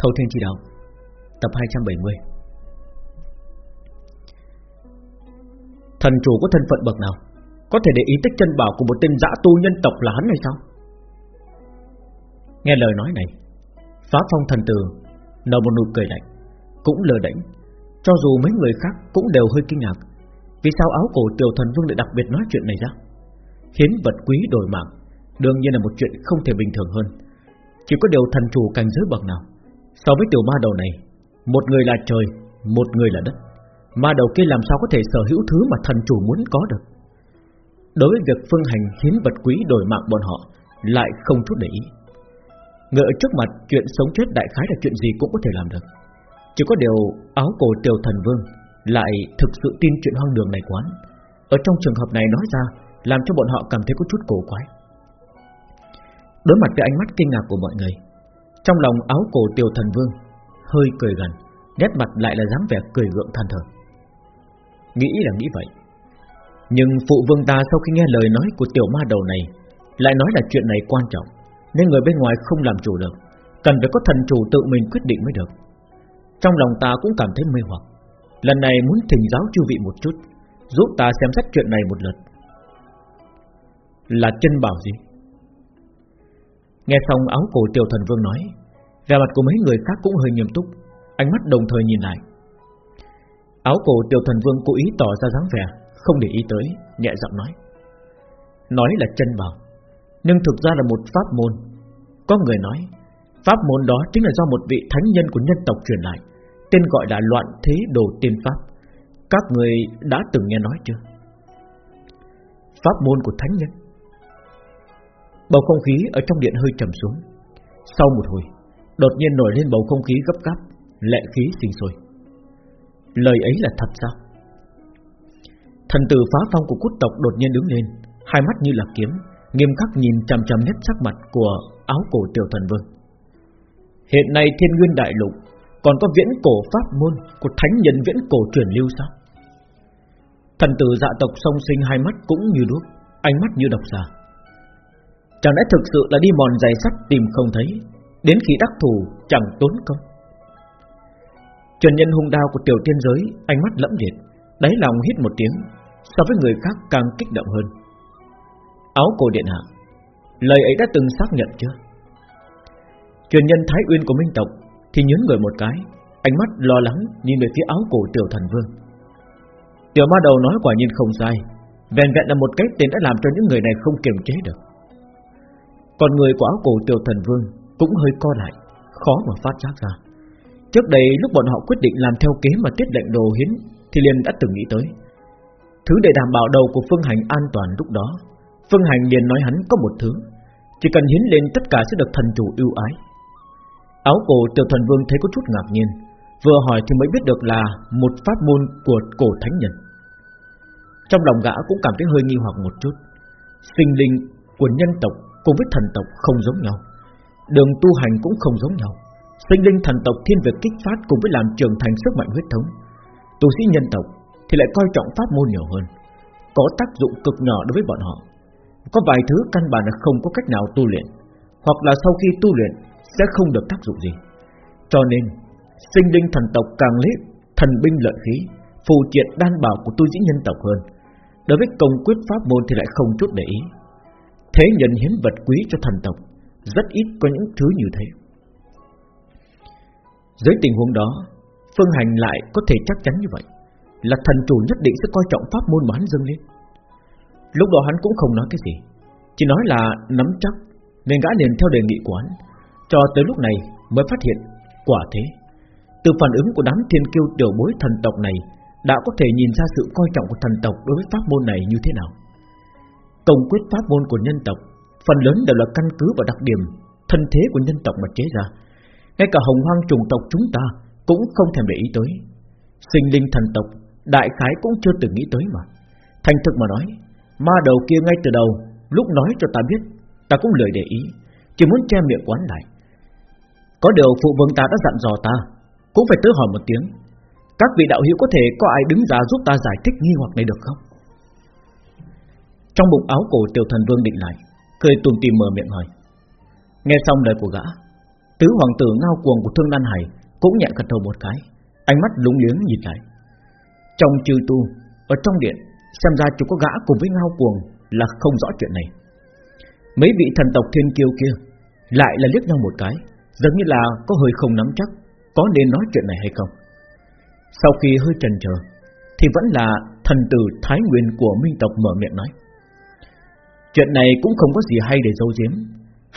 Thâu Thiên Chỉ Đạo, Tập 270 Thần chủ có thân phận bậc nào? Có thể để ý tích chân bảo của một tên dã tu nhân tộc là hắn hay sao? Nghe lời nói này, Phá phong thần tử Nở một nụ cười lạnh, Cũng lờ đẩy Cho dù mấy người khác cũng đều hơi kinh ngạc. Vì sao áo cổ tiểu thần vương lại đặc biệt nói chuyện này ra? Hiến vật quý đổi mạng, Đương nhiên là một chuyện không thể bình thường hơn. Chỉ có điều thần chủ cảnh giới bậc nào So với tiểu ma đầu này, Một người là trời, Một người là đất. Ma đầu kia làm sao có thể sở hữu thứ mà thần chủ muốn có được? Đối với việc phương hành hiến vật quý đổi mạng bọn họ, Lại không chút để ý. Người ở trước mặt, chuyện sống chết đại khái là chuyện gì cũng có thể làm được. Chỉ có điều áo cổ tiểu thần vương Lại thực sự tin chuyện hoang đường này quán. Ở trong trường hợp này nói ra, Làm cho bọn họ cảm thấy có chút cổ quái. Đối mặt với ánh mắt kinh ngạc của mọi người trong lòng áo cổ tiểu thần vương, Hơi cười gần, Nét mặt lại là dáng vẻ cười gượng than thở. Nghĩ là nghĩ vậy. Nhưng phụ vương ta sau khi nghe lời nói của tiểu ma đầu này, Lại nói là chuyện này quan trọng, Nên người bên ngoài không làm chủ được, Cần phải có thần chủ tự mình quyết định mới được. Trong lòng ta cũng cảm thấy mê hoặc. Lần này muốn thỉnh giáo chư vị một chút, Giúp ta xem xét chuyện này một lượt. Là chân bảo gì? Nghe xong áo cổ tiểu thần vương nói, Vẻ mặt của mấy người khác cũng hơi nghiêm túc, Ánh mắt đồng thời nhìn lại. Áo cổ tiểu thần vương cố ý tỏ ra dáng vẻ, Không để ý tới, Nhẹ giọng nói Nói là chân bảo, Nhưng thực ra là một pháp môn. Có người nói, Pháp môn đó chính là do một vị thánh nhân của nhân tộc truyền lại, Tên gọi là loạn thế đồ tiên pháp. Các người đã từng nghe nói chưa? Pháp môn của thánh nhân? Bầu không khí ở trong điện hơi trầm xuống. Sau một hồi, Đột nhiên nổi lên bầu không khí gấp gáp, Lệ khí sinh sôi. Lời ấy là thật sao? Thần tử phá phong của cút tộc đột nhiên đứng lên, Hai mắt như là kiếm, Nghiêm khắc nhìn chằm chằm nét sắc mặt Của áo cổ tiểu thần vương. Hiện nay thiên nguyên đại lục, Còn có viễn cổ pháp môn Của thánh nhân viễn cổ truyền lưu sao? Thần tử dạ tộc song sinh hai mắt cũng như đuốc, Ánh mắt như độc giả. Chẳng lẽ thực sự là đi mòn giày sắt tìm không thấy. Đến khi đắc thủ chẳng tốn công. Trần nhân hung đao của tiểu tiên giới, Ánh mắt lẫm liệt. Đáy lòng hít một tiếng, So với người khác càng kích động hơn. Áo cổ điện hạ, Lời ấy đã từng xác nhận chưa? Truyền nhân Thái Uyên của Minh Tộc Thì nhấn người một cái, Ánh mắt lo lắng nhìn về phía áo cổ tiểu thần vương. Tiểu ma đầu nói quả nhiên không sai. Vẹn vẹn là một cái tên đã làm cho những người này không kiềm chế được. Còn người của áo cổ tiểu thần vương Cũng hơi co lại, Khó mà phát giác ra. Trước đây lúc bọn họ quyết định làm theo kế mà tiết lệnh đồ hiến Thì liền đã từng nghĩ tới. Thứ để đảm bảo đầu của Phương Hành an toàn lúc đó, Phương Hành liền nói hắn có một thứ, Chỉ cần hiến lên tất cả sẽ được thần chủ ưu ái. Áo cổ tiểu thần vương thấy có chút ngạc nhiên, Vừa hỏi thì mới biết được là Một pháp môn của cổ thánh nhân. Trong lòng gã cũng cảm thấy hơi nghi hoặc một chút. Sinh linh của nhân tộc Cùng với thần tộc không giống nhau. Đường tu hành cũng không giống nhau. Sinh linh thần tộc thiên về kích phát Cùng với làm trưởng thành sức mạnh huyết thống. Tu sĩ nhân tộc thì lại coi trọng pháp môn nhiều hơn, Có tác dụng cực nhỏ đối với bọn họ. Có vài thứ căn bản là không có cách nào tu luyện, Hoặc là sau khi tu luyện Sẽ không được tác dụng gì. Cho nên, Sinh linh thần tộc càng lấy thần binh lợi khí, Phù triện đan bảo của tu sĩ nhân tộc hơn. Đối với công quyết pháp môn thì lại không chút để ý. Thế nhân hiến vật quý cho thần tộc, Rất ít có những thứ như thế. Dưới tình huống đó, Phương Hành lại có thể chắc chắn như vậy, Là thần chủ nhất định sẽ coi trọng pháp môn mà hắn dâng lên. Lúc đó hắn cũng không nói cái gì, Chỉ nói là nắm chắc, Nên gã liền theo đề nghị của hắn, Cho tới lúc này mới phát hiện, Quả thế, Từ phản ứng của đám thiên kiêu tiểu bối thần tộc này, Đã có thể nhìn ra sự coi trọng của thần tộc Đối với pháp môn này như thế nào. Công quyết pháp môn của nhân tộc, Phần lớn đều là căn cứ vào đặc điểm, Thân thế của nhân tộc mà chế ra. Ngay cả hồng hoang trùng tộc chúng ta Cũng không thèm để ý tới. Sinh linh thần tộc, Đại khái cũng chưa từng nghĩ tới mà. Thành thực mà nói, Ma đầu kia ngay từ đầu, Lúc nói cho ta biết, Ta cũng lười để ý, Chỉ muốn che miệng quán lại. Có điều phụ vương ta đã dặn dò ta, Cũng phải tới hỏi một tiếng, Các vị đạo hữu có thể có ai đứng ra giúp ta giải thích nghi hoặc này được không? Trong bụng áo cổ tiểu thần vương định lại, Cười tùm tìm mở miệng hỏi. Nghe xong lời của gã, Tứ hoàng tử ngao cuồng của Thương nan Hải Cũng nhẹ gật đầu một cái, Ánh mắt lúng liếng nhìn lại. Trong chư tu, Ở trong điện, Xem ra chỉ có gã cùng với ngao cuồng Là không rõ chuyện này. Mấy vị thần tộc thiên kiêu kia Lại là liếc nhau một cái, Giống như là có hơi không nắm chắc, Có nên nói chuyện này hay không. Sau khi hơi trần chờ, Thì vẫn là thần tử Thái Nguyên của Minh tộc mở miệng nói. Chuyện này cũng không có gì hay để giấu giếm.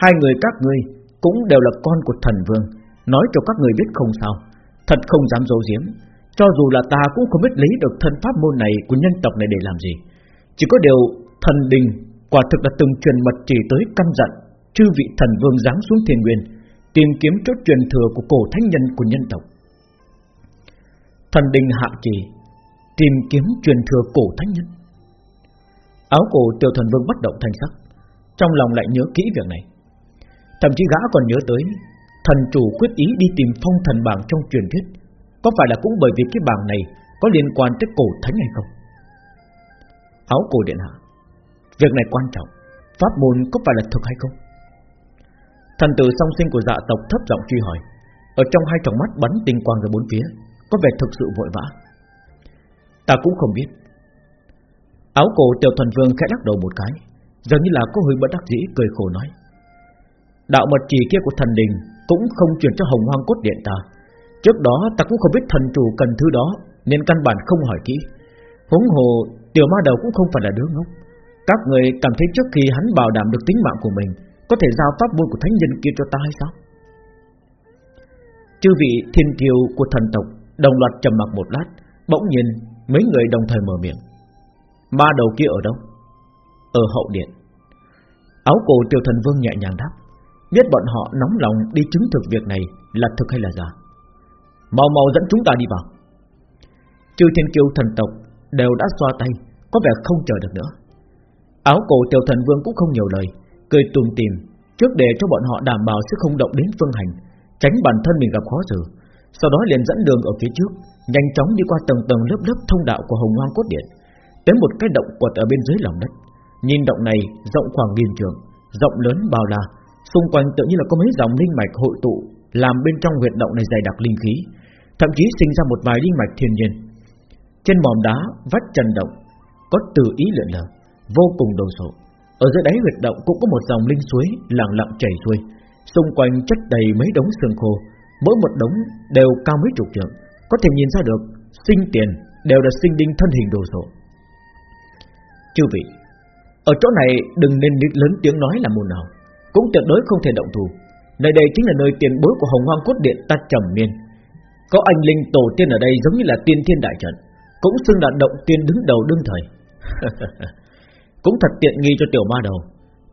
Hai người các ngươi Cũng đều là con của thần vương. Nói cho các người biết không sao. Thật không dám giấu giếm. Cho dù là ta cũng không biết lấy được thân pháp môn này Của nhân tộc này để làm gì. Chỉ có điều thần đình Quả thực là từng truyền mật chỉ tới căn dặn Chư vị thần vương giáng xuống thiên nguyên, Tìm kiếm chốt truyền thừa của cổ thánh nhân của nhân tộc. Thần đình hạ chỉ Tìm kiếm truyền thừa cổ thánh nhân. Áo cổ tiểu thần vương bất động thanh sắc, Trong lòng lại nhớ kỹ việc này. Thậm chí gã còn nhớ tới, Thần chủ quyết ý đi tìm phong thần bảng trong truyền thuyết, Có phải là cũng bởi vì cái bảng này Có liên quan tới cổ thánh hay không? Áo cổ điện hạ, Việc này quan trọng, Pháp môn có phải là thực hay không? Thần tử song sinh của dạ tộc thấp giọng truy hỏi, Ở trong hai tròng mắt bắn tinh quang ra bốn phía, Có vẻ thực sự vội vã. Ta cũng không biết Áo cổ tiểu thần vương khẽ lắc đầu một cái Giống như là có hơi bất đắc dĩ, cười khổ nói. Đạo mật chỉ kia của thần đình Cũng không chuyển cho hồng hoang cốt điện ta. Trước đó ta cũng không biết thần chủ cần thứ đó, Nên căn bản không hỏi kỹ. Huống hồ, tiểu ma đầu cũng không phải là đứa ngốc. Các người cảm thấy trước khi hắn bảo đảm được tính mạng của mình, Có thể giao pháp môn của thánh nhân kia cho ta hay sao? Chư vị thiên kiều của thần tộc Đồng loạt trầm mặc một lát, Bỗng nhiên mấy người đồng thời mở miệng. Ma đầu kia ở đâu? Ở hậu điện. Áo cổ tiểu thần vương nhẹ nhàng đáp. Biết bọn họ nóng lòng đi chứng thực việc này Là thực hay là giả? Mau mau dẫn chúng ta đi vào. Chư thiên kiêu thần tộc Đều đã xoa tay, Có vẻ không chờ được nữa. Áo cổ tiểu thần vương cũng không nhiều lời, Cười tùm tìm, Trước để cho bọn họ đảm bảo sẽ không động đến phương hành, Tránh bản thân mình gặp khó xử. Sau đó liền dẫn đường ở phía trước, Nhanh chóng đi qua tầng tầng lớp lớp thông đạo của hồng hoang cốt điện. Tới một cái động quật ở bên dưới lòng đất. Nhìn động này, rộng khoảng nghìn trường Rộng lớn bao la. Xung quanh tự như là có mấy dòng linh mạch hội tụ, Làm bên trong huyệt động này dày đặc linh khí. Thậm chí sinh ra một vài linh mạch thiên nhiên. Trên mỏm đá vách trần động, Có từ ý lượn lờ, Vô cùng đồ sộ. Ở dưới đáy huyệt động cũng có một dòng linh suối Lặng lặng chảy xuôi. Xung quanh chất đầy mấy đống xương khô, Mỗi một đống đều cao mấy chục trượng. Có thể nhìn ra được, Sinh tiền đều là sinh đinh thân hình đồ sộ. Chư vị, Ở chỗ này đừng nên lớn tiếng nói là môn nào Cũng tuyệt đối không thể động thủ. Nơi đây chính là nơi tiền bối của Hồng Hoang Cốt Điện ta trầm miên Có anh linh tổ tiên ở đây giống như là tiên thiên đại trận, Cũng xưng là động tiên đứng đầu đương thời. Cũng thật tiện nghi cho tiểu ma đầu.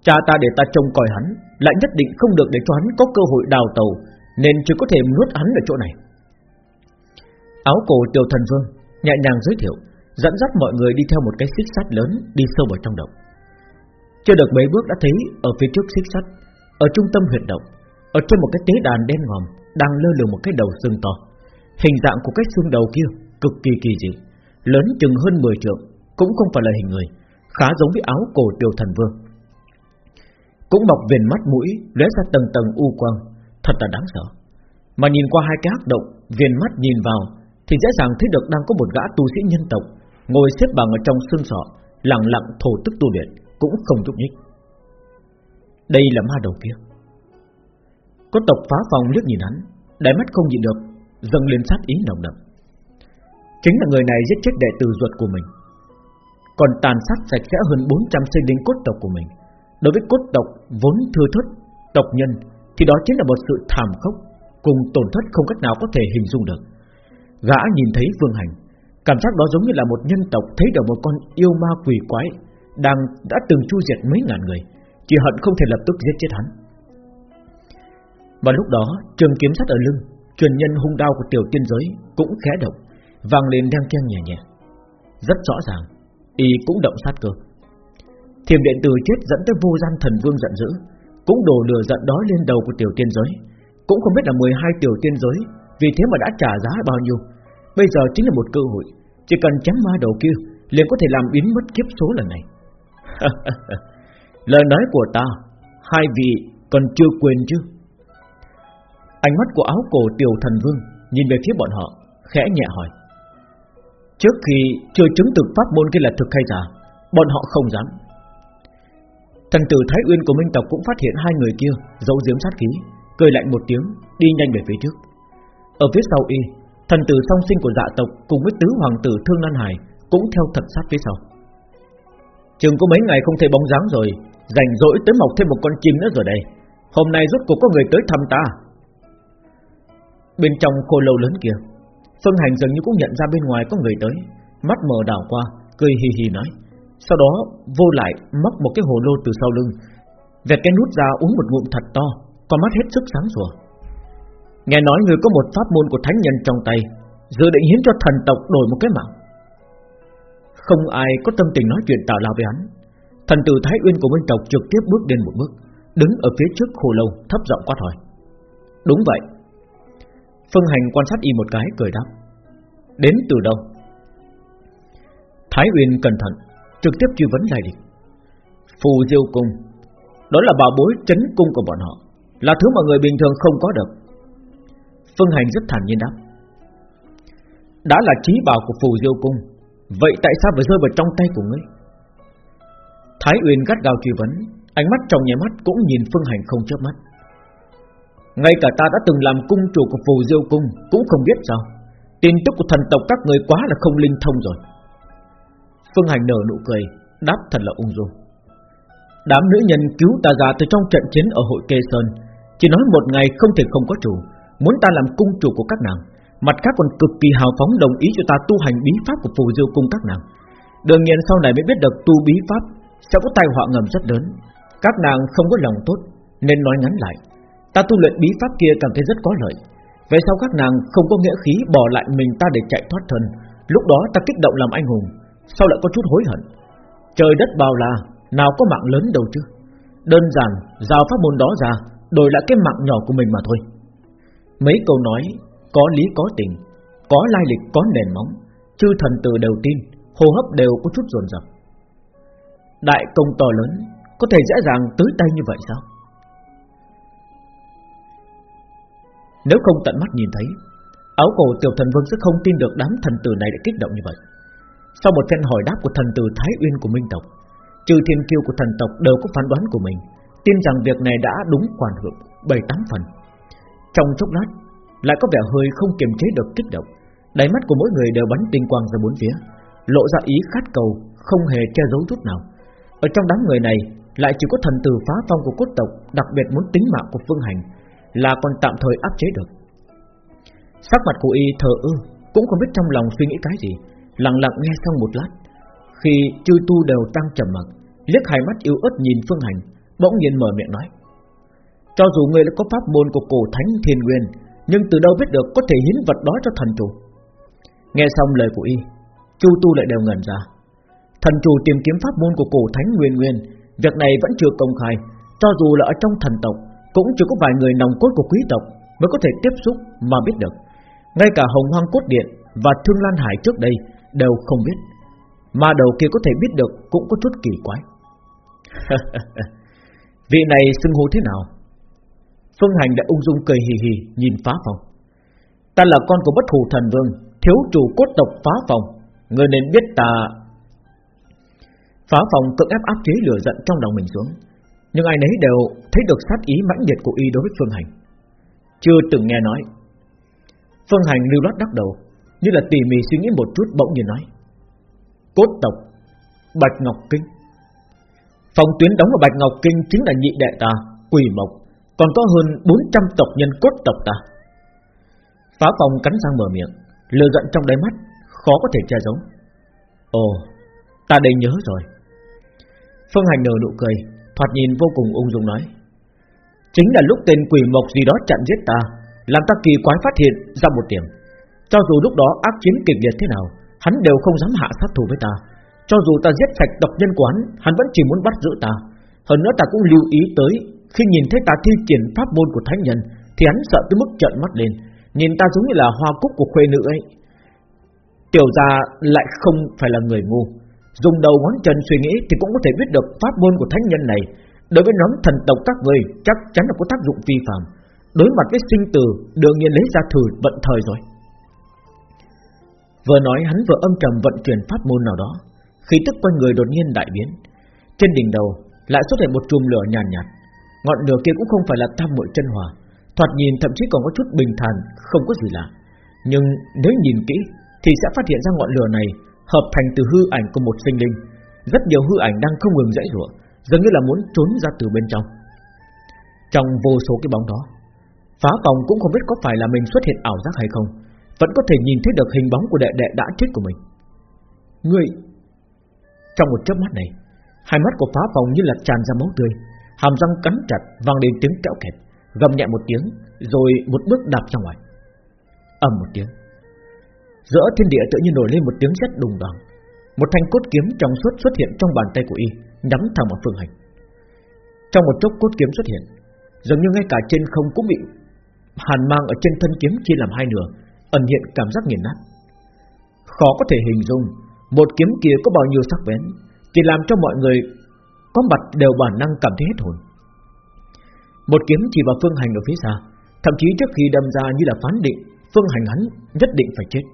Cha ta để ta trông coi hắn, Lại nhất định không được để cho hắn có cơ hội đào tàu, Nên chỉ có thể nuốt hắn ở chỗ này. Áo cổ tiểu thần vương Nhẹ nhàng giới thiệu dẫn dắt mọi người đi theo một cái xích sắt lớn đi sâu vào trong động. Chưa được mấy bước đã thấy ở phía trước xích sắt, ở trung tâm huyệt động, ở trên một cái tế đàn đen ngòm đang lơ lửng một cái đầu xương to. Hình dạng của cái xương đầu kia cực kỳ kỳ dị, lớn chừng hơn 10 trượng, cũng không phải là hình người, khá giống với áo cổ tiểu thần vương. Cũng bọc viền mắt mũi lóe ra tầng tầng u quang, thật là đáng sợ. Mà nhìn qua hai cái hắc động, viền mắt nhìn vào thì dễ dàng thấy được đang có một gã tu sĩ nhân tộc Ngồi xếp bằng ở trong xương sọ, Lặng lặng thổ tức tu luyện, Cũng không nhúc nhích. Đây là ma đầu kia. Có tộc phá phòng liếc nhìn hắn Đại mắt không nhịn được, Dâng lên sát ý nồng đậm. Chính là người này giết chết đệ tử ruột của mình. Còn tàn sát sạch sẽ hơn 400 sinh linh cốt tộc của mình. Đối với cốt tộc vốn thưa thớt, Tộc nhân, Thì đó chính là một sự thảm khốc, Cùng tổn thất không cách nào có thể hình dung được. Gã nhìn thấy Vương Hành Cảm giác đó giống như là một nhân tộc Thấy được một con yêu ma quỷ quái Đang, đã từng chu diệt mấy ngàn người. Chỉ hận không thể lập tức giết chết hắn. Và lúc đó, Trường kiếm sắt ở lưng, Truyền nhân hung đao của tiểu tiên giới Cũng khẽ động, Vang lên đang keng nhẹ nhẹ. Rất rõ ràng, Y cũng động sát cơ. Thiềm điện từ chết dẫn tới vô gian thần vương giận dữ, Cũng đổ lửa giận đó lên đầu của tiểu tiên giới. Cũng không biết là 12 tiểu tiên giới Vì thế mà đã trả giá bao nhiêu. Bây giờ chính là một cơ hội. Chỉ cần chém ma đầu kia liền có thể làm biến mất kiếp số lần này. Lời nói của ta, Hai vị còn chưa quên chứ? Ánh mắt của áo cổ tiểu thần vương Nhìn về phía bọn họ, Khẽ nhẹ hỏi. Trước khi chưa chứng thực pháp môn kia là thực hay giả, Bọn họ không dám. Thần tử Thái Uyên của Minh Tộc cũng phát hiện hai người kia Giấu giếm sát khí, Cười lạnh một tiếng, Đi nhanh về phía trước. Ở phía sau y Thần tử song sinh của dạ tộc Cùng với tứ hoàng tử Thương Lan Hải Cũng theo thật sát phía sau. Trường có mấy ngày không thấy bóng dáng rồi, Rảnh rỗi tới mọc thêm một con chim nữa rồi đây. Hôm nay rốt cuộc có người tới thăm ta. Bên trong khô lâu lớn kia, Phương Hành dường như cũng nhận ra bên ngoài có người tới, Mắt mở đảo qua, Cười hì hì nói. Sau đó vô lại móc một cái hồ lô từ sau lưng, Vẹt cái nút ra uống một ngụm thật to, Con mắt hết sức sáng sủa. Nghe nói người có một pháp môn của thánh nhân trong tay, Dự định hiến cho thần tộc đổi một cái mạng. Không ai có tâm tình nói chuyện tào lao với hắn. Thần tử Thái Uyên của Minh tộc trực tiếp bước lên một bước, Đứng ở phía trước khổ lâu, thấp giọng quát hỏi. Đúng vậy. Phương Hành quan sát y một cái, cười đáp. Đến từ đâu? Thái Uyên cẩn thận, Trực tiếp truy vấn lại đi Phù diêu cung, Đó là bảo bối chấn cung của bọn họ, Là thứ mà người bình thường không có được. Phương Hành rất thản nhiên đáp. Đã là trí bảo của phù diêu cung, Vậy tại sao phải rơi vào trong tay của ngươi? Thái Uyên gắt gao truy vấn, Ánh mắt trong nhà mắt cũng nhìn Phương Hành không chớp mắt. Ngay cả ta đã từng làm cung chủ của phù diêu cung Cũng không biết sao, Tin tức của thần tộc các người quá là không linh thông rồi. Phương Hành nở nụ cười, Đáp thật là ung dung. Đám nữ nhân cứu ta ra từ trong trận chiến ở hội Kê Sơn, Chỉ nói một ngày không thể không có chủ Muốn ta làm cung chủ của các nàng, Mặt khác còn cực kỳ hào phóng đồng ý cho ta tu hành bí pháp của phù diêu cung các nàng. Đương nhiên sau này mới biết được tu bí pháp Sẽ có tai họa ngầm rất lớn. Các nàng không có lòng tốt, Nên nói ngắn lại. Ta tu luyện bí pháp kia cảm thấy rất có lợi. Về sau các nàng không có nghĩa khí Bỏ lại mình ta để chạy thoát thân. Lúc đó ta kích động làm anh hùng Sau lại có chút hối hận? Trời đất bao la, Nào có mạng lớn đâu chứ. Đơn giản, giao pháp môn đó ra, Đổi lại cái mạng nhỏ của mình mà thôi. Mấy câu nói, Có lý có tình, Có lai lịch có nền móng, Chư thần tử đều tin, Hô hấp đều có chút dồn dập. Đại công to lớn, Có thể dễ dàng tới tay như vậy sao? Nếu không tận mắt nhìn thấy, Áo cổ tiểu thần vương sẽ không tin được đám thần tử này đã kích động như vậy. Sau một phen hỏi đáp của thần tử Thái Uyên của Minh Tộc Trừ thiên kiêu của thần tộc đều có phán đoán của mình, Tin rằng việc này đã đúng quản hưởng bảy tám phần. Trong chốc lát Lại có vẻ hơi không kiềm chế được kích động Đáy mắt của mỗi người đều bắn tinh quang ra bốn phía Lộ ra ý khát cầu Không hề che giấu chút nào Ở trong đám người này Lại chỉ có thần tử phá phong của cốt tộc Đặc biệt muốn tính mạng của Phương Hành là còn tạm thời áp chế được. Sắc mặt của y thờ ư cũng không biết trong lòng suy nghĩ cái gì, lặng lặng nghe xong một lát. Khi chư tu đều tăng trầm mặc, liếc hai mắt yếu ớt nhìn Phương Hành, bỗng nhiên mở miệng nói: cho dù người đã có pháp môn của cổ thánh thiên nguyên, nhưng từ đâu biết được có thể hiến vật đó cho thần chủ? Nghe xong lời của y, chu tu lại đều ngẩn ra. Thần chủ tìm kiếm pháp môn của cổ thánh nguyên nguyên, việc này vẫn chưa công khai, cho dù là ở trong thần tộc, cũng chỉ có vài người nòng cốt của quý tộc mới có thể tiếp xúc mà biết được. Ngay cả Hồng Hoang Cốt Điện và Thương Lan Hải trước đây đều không biết. Mà đầu kia có thể biết được cũng có chút kỳ quái. Vị này xưng hô thế nào? Phương Hành đã ung dung cười hì hì nhìn phá phòng. Ta là con của bất hủ thần vương, thiếu chủ cốt tộc phá phòng. Người nên biết ta... Phá phòng cưỡng ép áp chế lửa giận trong lòng mình xuống. Nhưng ai nấy đều thấy được sát ý mãnh liệt của y đối với Phương Hành. Chưa từng nghe nói. Phương Hành lưu loát đắc đầu Như là tỉ mỉ suy nghĩ một chút bỗng nhiên nói. Cốt tộc Bạch Ngọc Kinh. Phòng tuyến đóng ở Bạch Ngọc Kinh Chính là nhị đệ ta, quỷ mộc. Còn có hơn 400 tộc nhân cốt tộc ta. Phá phòng cắn răng mở miệng Lừa giận trong đáy mắt, Khó có thể che giấu. Ồ, ta đây nhớ rồi. Phương Hành nở nụ cười, Thoạt nhìn vô cùng ung dung nói. Chính là lúc tên quỷ mộc gì đó chặn giết ta, Làm ta kỳ quái phát hiện ra một điểm. Cho dù lúc đó ác chiến kịch liệt thế nào, Hắn đều không dám hạ sát thủ với ta. Cho dù ta giết sạch độc nhân quán Hắn vẫn chỉ muốn bắt giữ ta. Hơn nữa ta cũng lưu ý tới khi nhìn thấy ta thi triển pháp môn của thánh nhân Thì hắn sợ tới mức trợn mắt lên. Nhìn ta giống như là hoa cúc của khuê nữ ấy. Tiểu gia lại không phải là người ngu. Dùng đầu ngón chân suy nghĩ Thì cũng có thể biết được pháp môn của thánh nhân này. Đối với nhóm thần tộc các người Chắc chắn là có tác dụng vi phạm Đối mặt với sinh tử Đương nhiên lấy ra thử vận thời rồi. Vừa nói hắn vừa âm trầm vận chuyển pháp môn nào đó. Khí tức quanh người đột nhiên đại biến Trên đỉnh đầu lại xuất hiện một chùm lửa nhàn nhạt, nhạt. Ngọn lửa kia cũng không phải là tam muội chân hòa Thoạt nhìn thậm chí còn có chút bình thản, Không có gì lạ. Nhưng nếu nhìn kỹ, Thì sẽ phát hiện ra ngọn lửa này Hợp thành từ hư ảnh của một sinh linh. Rất nhiều hư ảnh đang không ngừng dãy rủa Dường như là muốn trốn ra từ bên trong. Trong vô số cái bóng đó, Phá phòng cũng không biết có phải là mình xuất hiện ảo giác hay không, Vẫn có thể nhìn thấy được hình bóng của đệ đệ đã chết của mình. Người Trong một chớp mắt này, Hai mắt của phá phòng như là tràn ra máu tươi. Hàm răng cắn chặt, vang lên tiếng kẹo kẹt. Gầm nhẹ một tiếng, Rồi một bước đạp ra ngoài. Ầm một tiếng. Giữa thiên địa tự nhiên nổi lên một tiếng rất đùng đoàng. Một thanh cốt kiếm trong suốt xuất hiện trong bàn tay của y, Nhắm thẳng vào phương hành. Trong một chốc cốt kiếm xuất hiện, Dường như ngay cả trên không cũng bị Hàn mang ở trên thân kiếm chia làm hai nửa, Ẩn hiện cảm giác nghiền nát. Khó có thể hình dung, Một kiếm kia có bao nhiêu sắc bén Chỉ làm cho mọi người có mặt đều bản năng cảm thấy hết hồn Một kiếm chỉ vào phương hành ở phía xa Thậm chí trước khi đâm ra như là phán định Phương hành hắn nhất định phải chết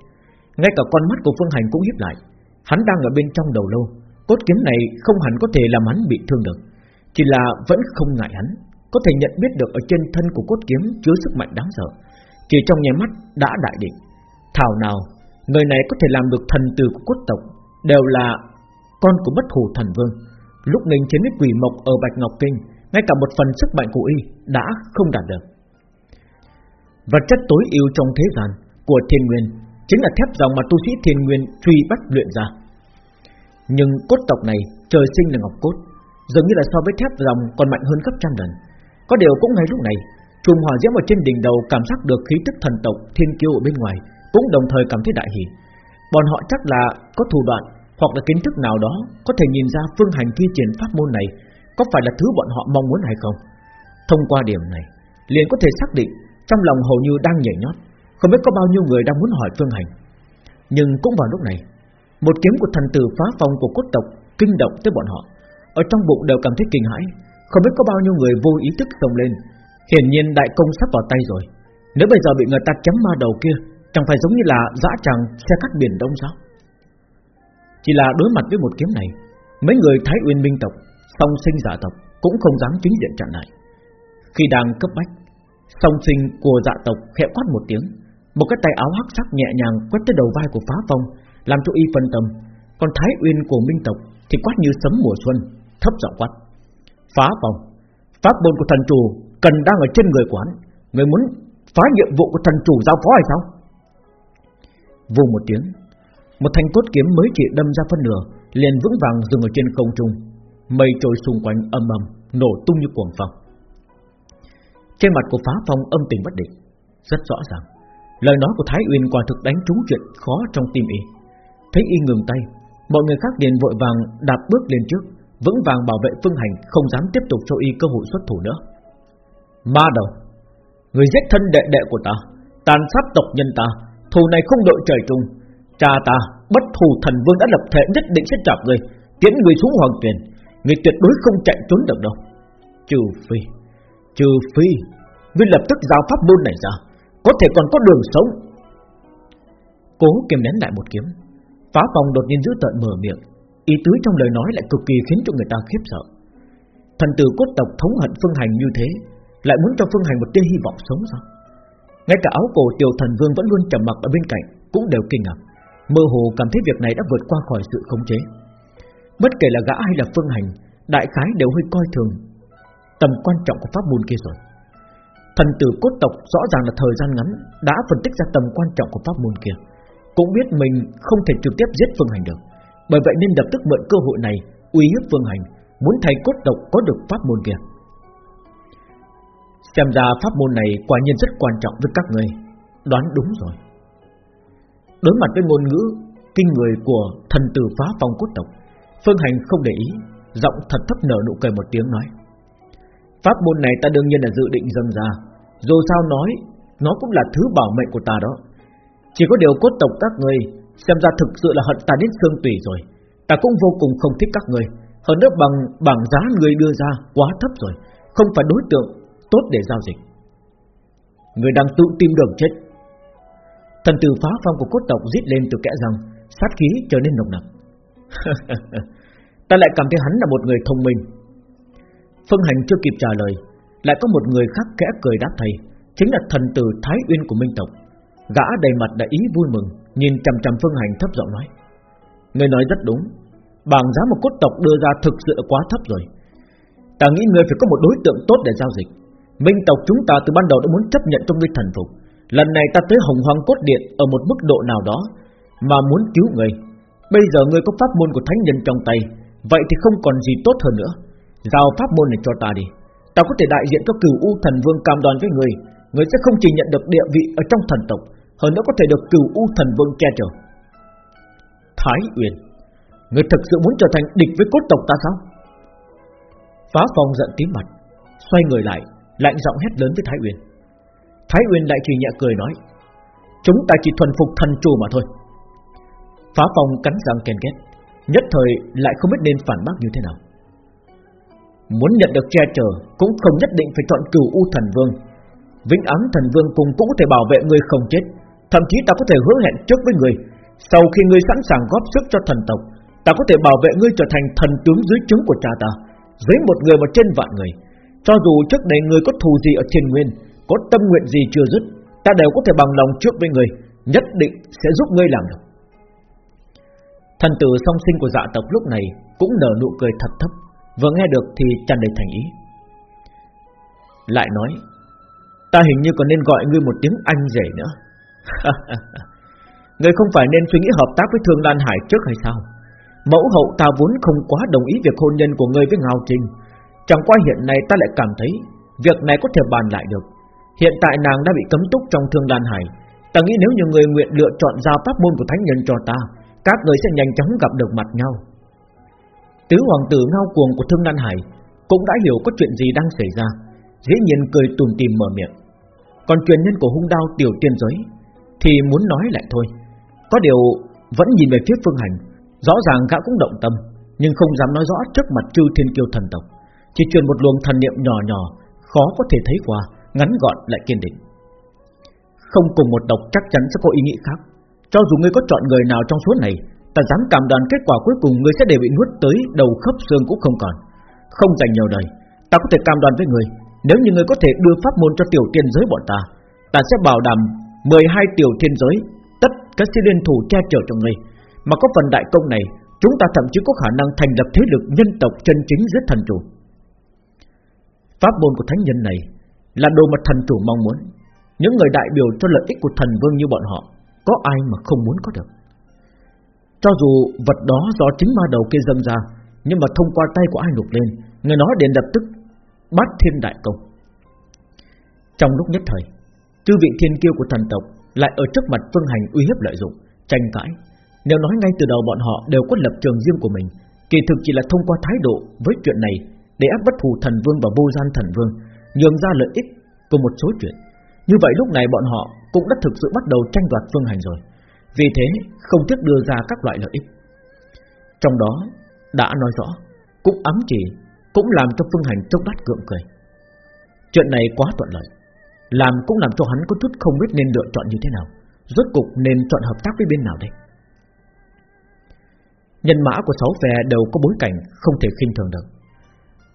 Ngay cả con mắt của phương hành cũng hiếp lại Hắn đang ở bên trong đầu lâu Cốt kiếm này không hẳn có thể làm hắn bị thương được Chỉ là vẫn không ngại hắn có thể nhận biết được ở trên thân của cốt kiếm chứa sức mạnh đáng sợ. Chỉ trong nháy mắt đã đại định. Thảo nào, người này có thể làm được thần tử của cốt tộc, đều là con của bất hủ thần vương. Lúc mình chiến với quỷ mộc ở Bạch Ngọc Kinh, ngay cả một phần sức mạnh của y đã không đạt được. Vật chất tối ưu trong thế gian của thiên nguyên chính là thép dòng mà tu sĩ thiên nguyên truy bắt luyện ra. Nhưng cốt tộc này trời sinh là ngọc cốt, dường như là so với thép dòng còn mạnh hơn gấp trăm lần. Có điều cũng ngay lúc này Trùm hỏa diễm ở trên đỉnh đầu cảm giác được khí tức thần tộc thiên kiêu ở bên ngoài Cũng đồng thời cảm thấy đại hỉ Bọn họ chắc là có thủ đoạn hoặc là kiến thức nào đó Có thể nhìn ra phương hành thi triển pháp môn này Có phải là thứ bọn họ mong muốn hay không. Thông qua điểm này, liền có thể xác định Trong lòng hầu như đang nhảy nhót, Không biết có bao nhiêu người đang muốn hỏi phương hành. Nhưng cũng vào lúc này, Một kiếm của thần tử phá phong của cốt tộc Kinh động tới bọn họ. Ở trong bụng đều cảm thấy kinh hãi, không biết có bao nhiêu người vô ý thức xông lên. Hiển nhiên đại công sắp vào tay rồi. Nếu bây giờ bị người ta chấm ma đầu kia, Chẳng phải giống như là dã tràng xe cắt biển đông sao? Chỉ là đối mặt với một kiếm này Mấy người Thái Uyên Minh tộc Song sinh giả tộc Cũng không dám chính diện chặn lại Khi đang cấp bách Song sinh của dạ tộc khẽ quát một tiếng Một cái tay áo hắc sắc nhẹ nhàng quét tới đầu vai của phá phong Làm cho y phân tâm. Còn Thái Uyên của Minh tộc Thì quát như sấm mùa xuân Thấp giọng quát. Phá Phong, Pháp môn của thần chủ cần đang ở trên người quán Người muốn phá nhiệm vụ của thần chủ giao phó hay sao? Vù một tiếng một thanh cốt kiếm mới chỉ đâm ra phân nửa Liền vững vàng dừng ở trên không trung Mây trôi xung quanh âm âm Nổ tung như cuồng phong Trên mặt của phá phong âm tình bất định Rất rõ ràng Lời nói của Thái Uyên quả thực đánh trúng chuyện khó trong tim y Thấy y ngừng tay Mọi người khác liền vội vàng đạp bước lên trước vững vàng bảo vệ phương hành, không dám tiếp tục cho y cơ hội xuất thủ nữa. Ma đầu, người giết thân đệ đệ của ta, tàn sát tộc nhân ta, thù này không đội trời chung. Cha ta, bất thù thần vương đã lập thể nhất định sẽ chọc người, tiến người xuống hoàng tuyển, người tuyệt đối không chạy trốn được đâu. Trừ phi, trừ phi, ngươi lập tức giao pháp môn này ra, có thể còn có đường sống. Cố kiềm nén lại một kiếm, phá phòng đột nhiên giữ tợn mở miệng, Ý tứ trong lời nói lại cực kỳ khiến cho người ta khiếp sợ. Thần tử cốt tộc thống hận Phương Hành như thế Lại muốn cho Phương Hành một tia hy vọng sống sao? Ngay cả áo cổ tiểu thần vương vẫn luôn trầm mặc ở bên cạnh Cũng đều kinh ngạc. Mơ hồ cảm thấy việc này đã vượt qua khỏi sự khống chế Bất kể là gã hay là Phương Hành Đại khái đều hơi coi thường Tầm quan trọng của pháp môn kia rồi Thần tử cốt tộc rõ ràng là thời gian ngắn Đã phân tích ra tầm quan trọng của pháp môn kia Cũng biết mình không thể trực tiếp giết Phương Hành được bởi vậy nên lập tức mượn cơ hội này uy hiếp Phương Hành, muốn thay cốt tộc có được pháp môn kia. Xem ra pháp môn này quả nhiên rất quan trọng với các người, đoán đúng rồi. Đối mặt với ngôn ngữ kinh người của thần tử phá phong cốt tộc, Phương Hành không để ý, giọng thật thấp nở nụ cười một tiếng nói: pháp môn này ta đương nhiên là dự định dâng ra, dù sao nói, nó cũng là thứ bảo mệnh của ta đó. Chỉ có điều cốt tộc các người Xem ra thực sự là hận ta đến xương tủy rồi Ta cũng vô cùng không thích các người Hơn nữa bằng bảng giá người đưa ra quá thấp rồi Không phải đối tượng tốt để giao dịch Người đang tự tìm đường chết Thần tử phá phong của cốt tộc rít lên từ kẽ răng Sát khí trở nên nồng nặc. Ta lại cảm thấy hắn là một người thông minh. Phương Hành chưa kịp trả lời Lại có một người khác kẽ cười đáp thầy Chính là thần tử Thái Uyên của Minh Tộc. Gã đầy mặt đã ý vui mừng Nhìn chằm chằm Phương Hành thấp giọng nói Người nói rất đúng Bảng giá một cốt tộc đưa ra thực sự quá thấp rồi. Ta nghĩ người phải có một đối tượng tốt để giao dịch. Minh tộc chúng ta từ ban đầu đã muốn chấp nhận cho ngươi thần phục Lần này ta tới Hồng Hoàng Cốt Điện Ở một mức độ nào đó, Mà muốn cứu người. Bây giờ ngươi có pháp môn của thánh nhân trong tay, Vậy thì không còn gì tốt hơn nữa. Giao pháp môn này cho ta đi. Ta có thể đại diện cho cửu U thần vương cam đoan với người Người sẽ không chỉ nhận được địa vị ở trong thần tộc, Hơn nữa có thể được cửu U thần vương che chở. Thái Uyên Người thực sự muốn trở thành địch với cốt tộc ta sao? Phá phong giận tím mặt, Xoay người lại, Lạnh giọng hét lớn với Thái Uyên Thái Uyên đại chỉ nhẹ cười nói, Chúng ta chỉ thuần phục thần chủ mà thôi. Phá phong cắn răng kèn kết Nhất thời lại không biết nên phản bác như thế nào. Muốn nhận được che chở Cũng không nhất định phải chọn cửu U thần vương. Vĩnh ám thần vương cùng cũng có thể bảo vệ người không chết, Thậm chí ta có thể hứa hẹn trước với người, Sau khi ngươi sẵn sàng góp sức cho thần tộc, Ta có thể bảo vệ ngươi trở thành thần tướng dưới trướng của cha ta, Dưới một người mà trên vạn người. Cho dù trước đây ngươi có thù gì ở trên nguyên có tâm nguyện gì chưa dứt, Ta đều có thể bằng lòng trước với người, Nhất định sẽ giúp ngươi làm được. Thần tử song sinh của dạ tộc lúc này Cũng nở nụ cười thật thấp, Vừa nghe được thì tràn đầy thành ý. Lại nói, Ta hình như còn nên gọi ngươi một tiếng anh rể nữa. Ngươi không phải nên suy nghĩ hợp tác với Thương Lan Hải trước hay sao? Mẫu hậu ta vốn không quá đồng ý việc hôn nhân của ngươi với Ngao Trinh Chẳng qua hiện nay ta lại cảm thấy Việc này có thể bàn lại được. Hiện tại nàng đã bị cấm túc trong Thương Lan Hải. Ta nghĩ nếu như người nguyện lựa chọn giao pháp môn của Thánh Nhân cho ta, Các người sẽ nhanh chóng gặp được mặt nhau. Tứ hoàng tử ngao cuồng của Thương Lan Hải Cũng đã hiểu có chuyện gì đang xảy ra, Dĩ nhiên cười tùm tìm mở miệng. Còn truyền nhân của hung đao tiểu tiên giới Thì muốn nói lại thôi. Có điều vẫn nhìn về phía phương hành, Rõ ràng gã cũng động tâm, Nhưng không dám nói rõ trước mặt chư thiên kiêu thần tộc. Chỉ truyền một luồng thần niệm nhỏ nhỏ, Khó có thể thấy qua. Ngắn gọn lại kiên định. Không cùng một độc chắc chắn sẽ có ý nghĩ khác. Cho dù ngươi có chọn người nào trong số này, Ta dám cảm đoan kết quả cuối cùng Ngươi sẽ đều bị nuốt tới đầu khớp xương cũng không còn. Không dành nhiều đời Ta có thể cam đoan với ngươi, Nếu như ngươi có thể đưa pháp môn cho tiểu tiên giới bọn ta Ta sẽ bảo đảm 12 tiểu thiên giới, Tất các sẽ liên thủ che chở cho ngươi. Mà có phần đại công này, Chúng ta thậm chí có khả năng thành lập thế lực nhân tộc chân chính dưới thần chủ. Pháp môn của thánh nhân này là đồ mà thần chủ mong muốn. Những người đại biểu cho lợi ích của thần vương như bọn họ, Có ai mà không muốn có được? Cho dù vật đó do chính ma đầu kia dâng ra, Nhưng mà thông qua tay của ai nộp lên, Người nói đến lập tức Bắt thiên đại công. Trong lúc nhất thời, Chư vị thiên kiêu của thần tộc Lại ở trước mặt phương hành uy hiếp lợi dụng, Tranh cãi. Nếu nói ngay từ đầu bọn họ đều có lập trường riêng của mình, Kỳ thực chỉ là thông qua thái độ với chuyện này Để áp bất thù thần vương và vô gian thần vương Nhường ra lợi ích của một số chuyện. Như vậy lúc này bọn họ cũng đã thực sự bắt đầu tranh đoạt phương hành rồi. Vì thế không tiếc đưa ra các loại lợi ích. Trong đó, đã nói rõ, Cũng ám chỉ, Cũng làm cho phương hành chốc đắt gượng cười. Chuyện này quá thuận lợi, Làm cũng làm cho hắn có chút không biết nên lựa chọn như thế nào. Rốt cục nên chọn hợp tác với bên nào đây? Nhân mã của sáu phe đều có bối cảnh Không thể khinh thường được.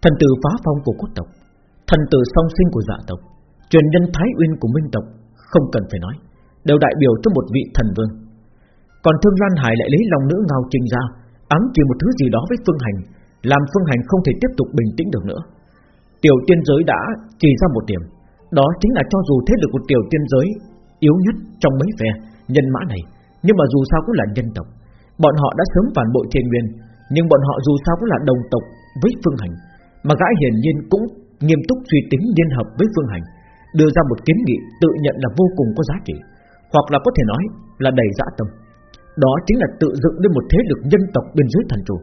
Thần tử phá phong của quốc tộc Thần tử song sinh của dạ tộc, Truyền nhân Thái Uyên của Minh tộc, Không cần phải nói, Đều đại biểu cho một vị thần vương. Còn Thương Lan Hải lại lấy lòng nữ ngao trình ra Ám chỉ một thứ gì đó với Phương Hành, Làm Phương Hành không thể tiếp tục bình tĩnh được nữa. Tiểu tiên giới đã chỉ ra một điểm, Đó chính là cho dù thế lực của tiểu tiên giới Yếu nhất trong mấy phe Nhân mã này, Nhưng mà dù sao cũng là nhân tộc, Bọn họ đã sớm phản bội trên nguyên, Nhưng bọn họ dù sao cũng là đồng tộc với Phương Hành, Mà gã hiển nhiên cũng nghiêm túc suy tính liên hợp với Phương Hành, Đưa ra một kiến nghị tự nhận là vô cùng có giá trị, Hoặc là có thể nói là đầy dã tâm. Đó chính là tự dựng lên một thế lực dân tộc bên dưới thần chủ.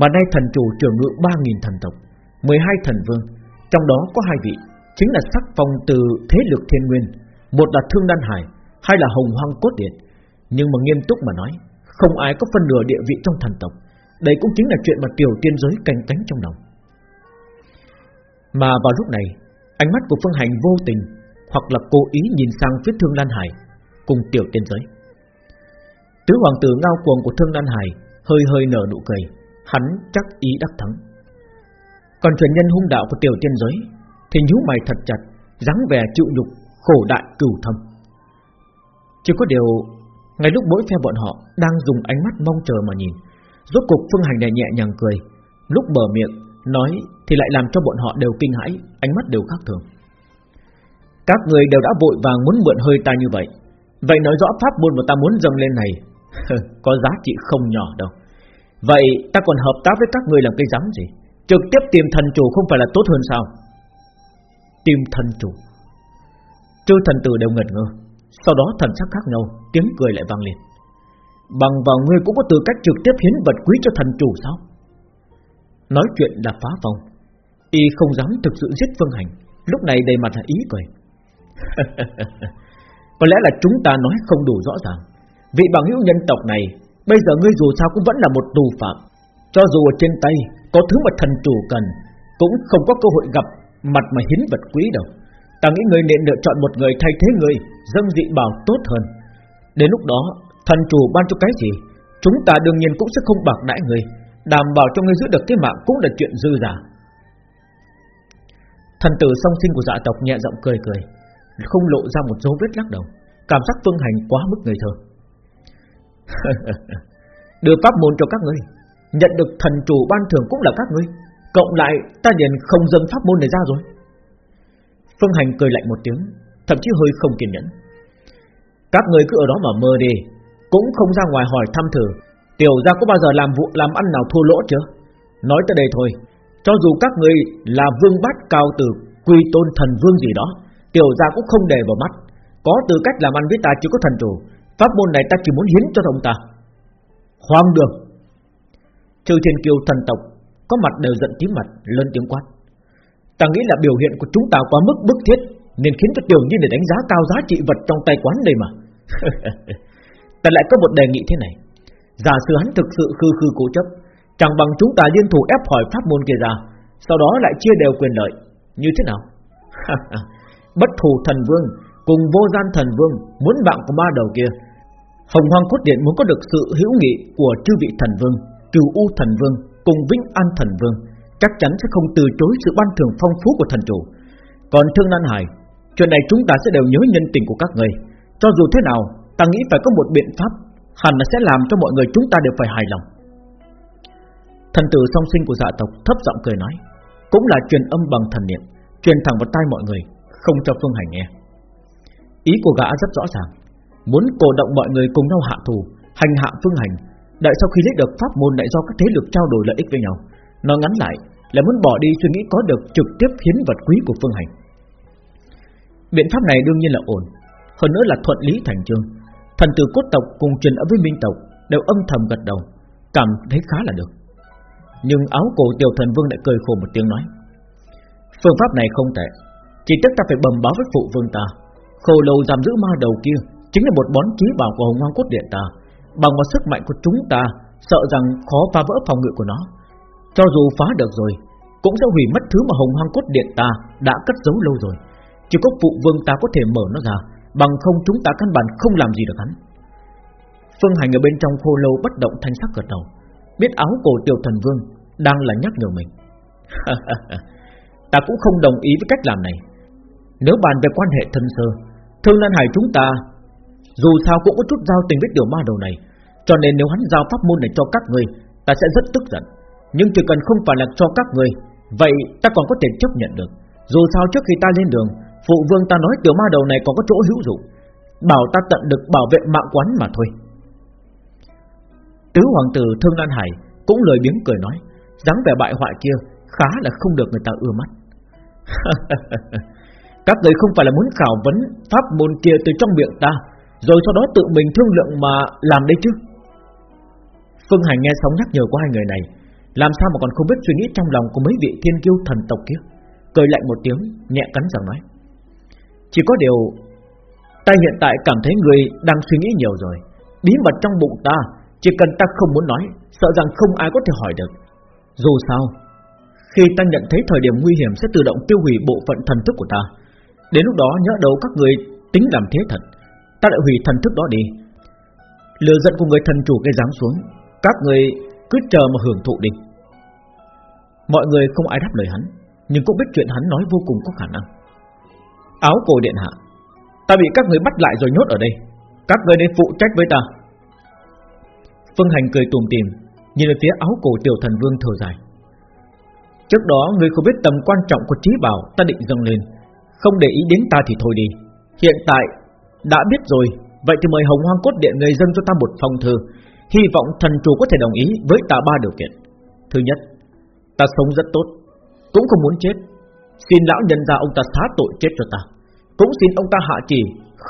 Mà nay thần chủ trưởng ngự 3.000 thần tộc 12 thần vương, Trong đó có hai vị Chính là sắc phong từ thế lực thiên nguyên, Một là Thương Đan Hải, Hai là Hồng Hoang Cốt Điện. Nhưng mà nghiêm túc mà nói, không ai có phân nửa địa vị trong thần tộc. Đây cũng chính là chuyện mà tiểu tiên giới canh cánh trong lòng. Mà vào lúc này, Ánh mắt của Phương Hành vô tình Hoặc là cố ý nhìn sang phía Thương Lan Hải Cùng tiểu tiên giới. Tứ hoàng tử ngao cuồng của Thương Lan Hải Hơi hơi nở nụ cười, Hắn chắc ý đắc thắng. Còn truyền nhân hung đạo của tiểu tiên giới Thì nhú mày thật chặt, dáng vẻ chịu nhục, khổ đại cửu thâm Chỉ có điều, Ngay lúc mỗi phe bọn họ Đang dùng ánh mắt mong chờ mà nhìn, Rốt cục Phương Hành này nhẹ nhàng cười, Lúc mở miệng Nói thì lại làm cho bọn họ đều kinh hãi, Ánh mắt đều khác thường. Các người đều đã vội vàng muốn mượn hơi ta như vậy. Vậy nói rõ pháp môn mà ta muốn dâng lên này, Có giá trị không nhỏ đâu. Vậy ta còn hợp tác với các người làm cái rắm gì? Trực tiếp tìm thần chủ không phải là tốt hơn sao? Tìm thần chủ. Chư thần tử đều ngẩn ngơ. Sau đó thần sắc khác nhau, Tiếng cười lại vang lên. Bằng vào ngươi cũng có tư cách trực tiếp hiến vật quý cho thần chủ sao? Nói chuyện là phá vòng Y không dám thực sự giết Phương Hành. Lúc này đầy mặt là ý cười. Có lẽ là chúng ta nói không đủ rõ ràng. Vị bằng hữu nhân tộc này, Bây giờ ngươi dù sao cũng vẫn là một tù phạm. Cho dù ở trên tay, Có thứ mà thần chủ cần, Cũng không có cơ hội gặp Mặt mà hiến vật quý đâu Ta nghĩ ngươi nên lựa chọn một người thay thế ngươi, Dâng dị bảo tốt hơn. Đến lúc đó, Thần chủ ban cho cái gì, Chúng ta đương nhiên cũng sẽ không bạc đãi ngươi. Đảm bảo cho ngươi giữ được cái mạng cũng là chuyện dư giả. Thần tử song sinh của dạ tộc nhẹ giọng cười cười, Không lộ ra một dấu vết lắc đầu, Cảm giác phương hành quá mức người thơ. Đưa pháp môn cho các ngươi, Nhận được thần chủ ban thưởng cũng là các ngươi, Cộng lại ta liền không dâng pháp môn này ra rồi. Phương hành cười lạnh một tiếng, Thậm chí hơi không kiên nhẫn. Các ngươi cứ ở đó mà mơ đi, Cũng không ra ngoài hỏi thăm thử Tiểu gia có bao giờ làm vụ, làm ăn nào thua lỗ chưa? Nói tới đây thôi. Cho dù các ngươi là vương bát cao tử Quy tôn thần vương gì đó, Tiểu gia cũng không để vào mắt. Có tư cách làm ăn với ta chỉ có thần chủ, Pháp môn này ta chỉ muốn hiến cho ông ta. Hoang đường. Trừ thiên kiêu thần tộc, Có mặt đều giận tím mặt lên tiếng quát. Ta nghĩ là biểu hiện của chúng ta quá mức bức thiết, Nên khiến cho tiểu nhiên để đánh giá cao giá trị vật trong tay quán đây mà. Ta lại có một đề nghị thế này. Giả sử hắn thực sự khư khư cố chấp, Chẳng bằng chúng ta liên thủ ép hỏi pháp môn kia ra, Sau đó lại chia đều quyền lợi. Như thế nào? Bất thù thần vương Cùng vô gian thần vương Muốn bạn của ma đầu kia. Hồng Hoang Cốt Điện muốn có được sự hữu nghị Của chư vị thần vương Cửu U thần vương Cùng Vĩnh An thần vương, Chắc chắn sẽ không từ chối sự ban thưởng phong phú của thần chủ. Còn Thương Nan Hải, Chuyện này chúng ta sẽ đều nhớ nhân tình của các người. Cho dù thế nào, Ta nghĩ phải có một biện pháp Hẳn là sẽ làm cho mọi người chúng ta đều phải hài lòng. Thần tử song sinh của dạ tộc thấp giọng cười nói, Cũng là truyền âm bằng thần niệm, Truyền thẳng vào tai mọi người, Không cho Phương Hành nghe. Ý của gã rất rõ ràng, Muốn cổ động mọi người cùng nhau hạ thù Hành hạ Phương Hành, Đợi sau khi lấy được pháp môn lại do các thế lực trao đổi lợi ích với nhau, nó ngắn lại là muốn bỏ đi suy nghĩ có được trực tiếp hiến vật quý của Phương Hành. Biện pháp này đương nhiên là ổn, Hơn nữa là thuận lý thành chương. Thần tử cốt tộc cùng truyền ở với minh tộc Đều âm thầm gật đầu, Cảm thấy khá là được. Nhưng áo cổ tiểu thần vương lại cười khổ một tiếng nói, Phương pháp này không tệ, Chỉ tất ta phải bầm báo với phụ vương ta. Khổ lầu giam giữ ma đầu kia Chính là một bón trí bảo của hồng hoang cốt điện ta, Bằng vào sức mạnh của chúng ta, Sợ rằng khó phá vỡ phòng ngự của nó. Cho dù phá được rồi, Cũng sẽ hủy mất thứ mà hồng hoang cốt điện ta Đã cất giấu lâu rồi. Chỉ có phụ vương ta có thể mở nó ra Bằng không chúng ta căn bản không làm gì được hắn. Phương Hành ở bên trong khô lâu bất động thanh sắc gật đầu, Biết áo cổ tiểu thần vương Đang là nhắc nhở mình. Ta cũng không đồng ý với cách làm này. Nếu bàn về quan hệ thân sơ, Thương Lan Hải chúng ta Dù sao cũng có chút giao tình với tiểu ma đầu này, Cho nên nếu hắn giao pháp môn này cho các người, Ta sẽ rất tức giận. Nhưng chỉ cần không phải là cho các người, Vậy ta còn có thể chấp nhận được. Dù sao trước khi ta lên đường Phụ vương ta nói tiểu ma đầu này còn có chỗ hữu dụng. Bảo ta tận được bảo vệ mạng quán mà thôi. Tứ hoàng tử Thương Lan Hải Cũng lời biếng cười nói, dáng vẻ bại hoại kia Khá là không được người ta ưa mắt. Các người không phải là muốn khảo vấn Pháp môn kia từ trong miệng ta, Rồi sau đó tự mình thương lượng mà làm đây chứ. Phương Hành nghe sóng nhắc nhở của hai người này, Làm sao mà còn không biết suy nghĩ trong lòng của mấy vị thiên kiêu thần tộc kia. Cười lạnh một tiếng, Nhẹ cắn rằng nói chỉ có điều, Ta hiện tại cảm thấy người đang suy nghĩ nhiều rồi. Bí mật trong bụng ta, Chỉ cần ta không muốn nói, Sợ rằng không ai có thể hỏi được. Dù sao, Khi ta nhận thấy thời điểm nguy hiểm Sẽ tự động tiêu hủy bộ phận thần thức của ta. Đến lúc đó nhớ đầu các người tính làm thế thật, Ta lại hủy thần thức đó đi. Lừa giận của người thần chủ gây giáng xuống, Các người cứ chờ mà hưởng thụ đi. Mọi người không ai đáp lời hắn, Nhưng cũng biết chuyện hắn nói vô cùng có khả năng. Áo cổ điện hạ. Ta bị các người bắt lại rồi nhốt ở đây. Các người nên phụ trách với ta. Phương Hành cười tùm tìm, Nhìn về phía áo cổ tiểu thần vương thở dài. Trước đó, người không biết tầm quan trọng của trí bảo, Ta định dâng lên. Không để ý đến ta thì thôi đi. Hiện tại, đã biết rồi. Vậy thì mời Hồng Hoang Cốt Điện người dân cho ta một phong thư. Hy vọng thần chủ có thể đồng ý Với ta ba điều kiện. Thứ nhất, Ta sống rất tốt, Cũng không muốn chết. Xin lão nhân ra ông ta xá tội chết cho ta. Cũng xin ông ta hạ chỉ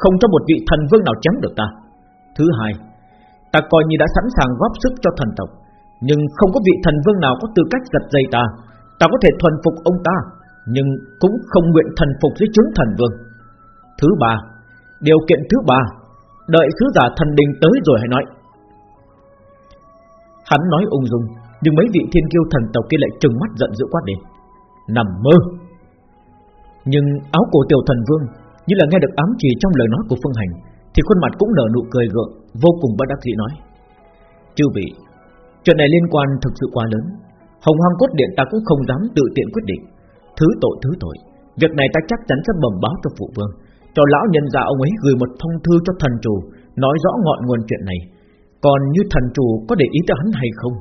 Không cho một vị thần vương nào chém được ta. Thứ hai, Ta coi như đã sẵn sàng góp sức cho thần tộc, Nhưng không có vị thần vương nào có tư cách giật dây ta. Ta có thể thuần phục ông ta, Nhưng cũng không nguyện thần phục dưới chứng thần vương. Thứ ba, Điều kiện thứ ba, Đợi sứ giả thần đình tới rồi hãy nói. Hắn nói ung dung, Nhưng mấy vị thiên kiêu thần tộc kia lại trừng mắt giận dữ quát đến Nằm mơ. Nhưng áo cổ tiểu thần vương, Như là nghe được ám chỉ trong lời nói của Phương Hành, Thì khuôn mặt cũng nở nụ cười gượng, Vô cùng bất đắc dĩ nói. Chư vị, Chuyện này liên quan thực sự quá lớn. Hồng Hoang Cốt Điện ta cũng không dám tự tiện quyết định. Thứ tội thứ tội, Việc này ta chắc chắn sẽ bẩm báo cho phụ vương, Cho lão nhân gia ông ấy gửi một thông thư cho thần chủ, Nói rõ ngọn nguồn chuyện này. Còn như thần chủ có để ý tới hắn hay không,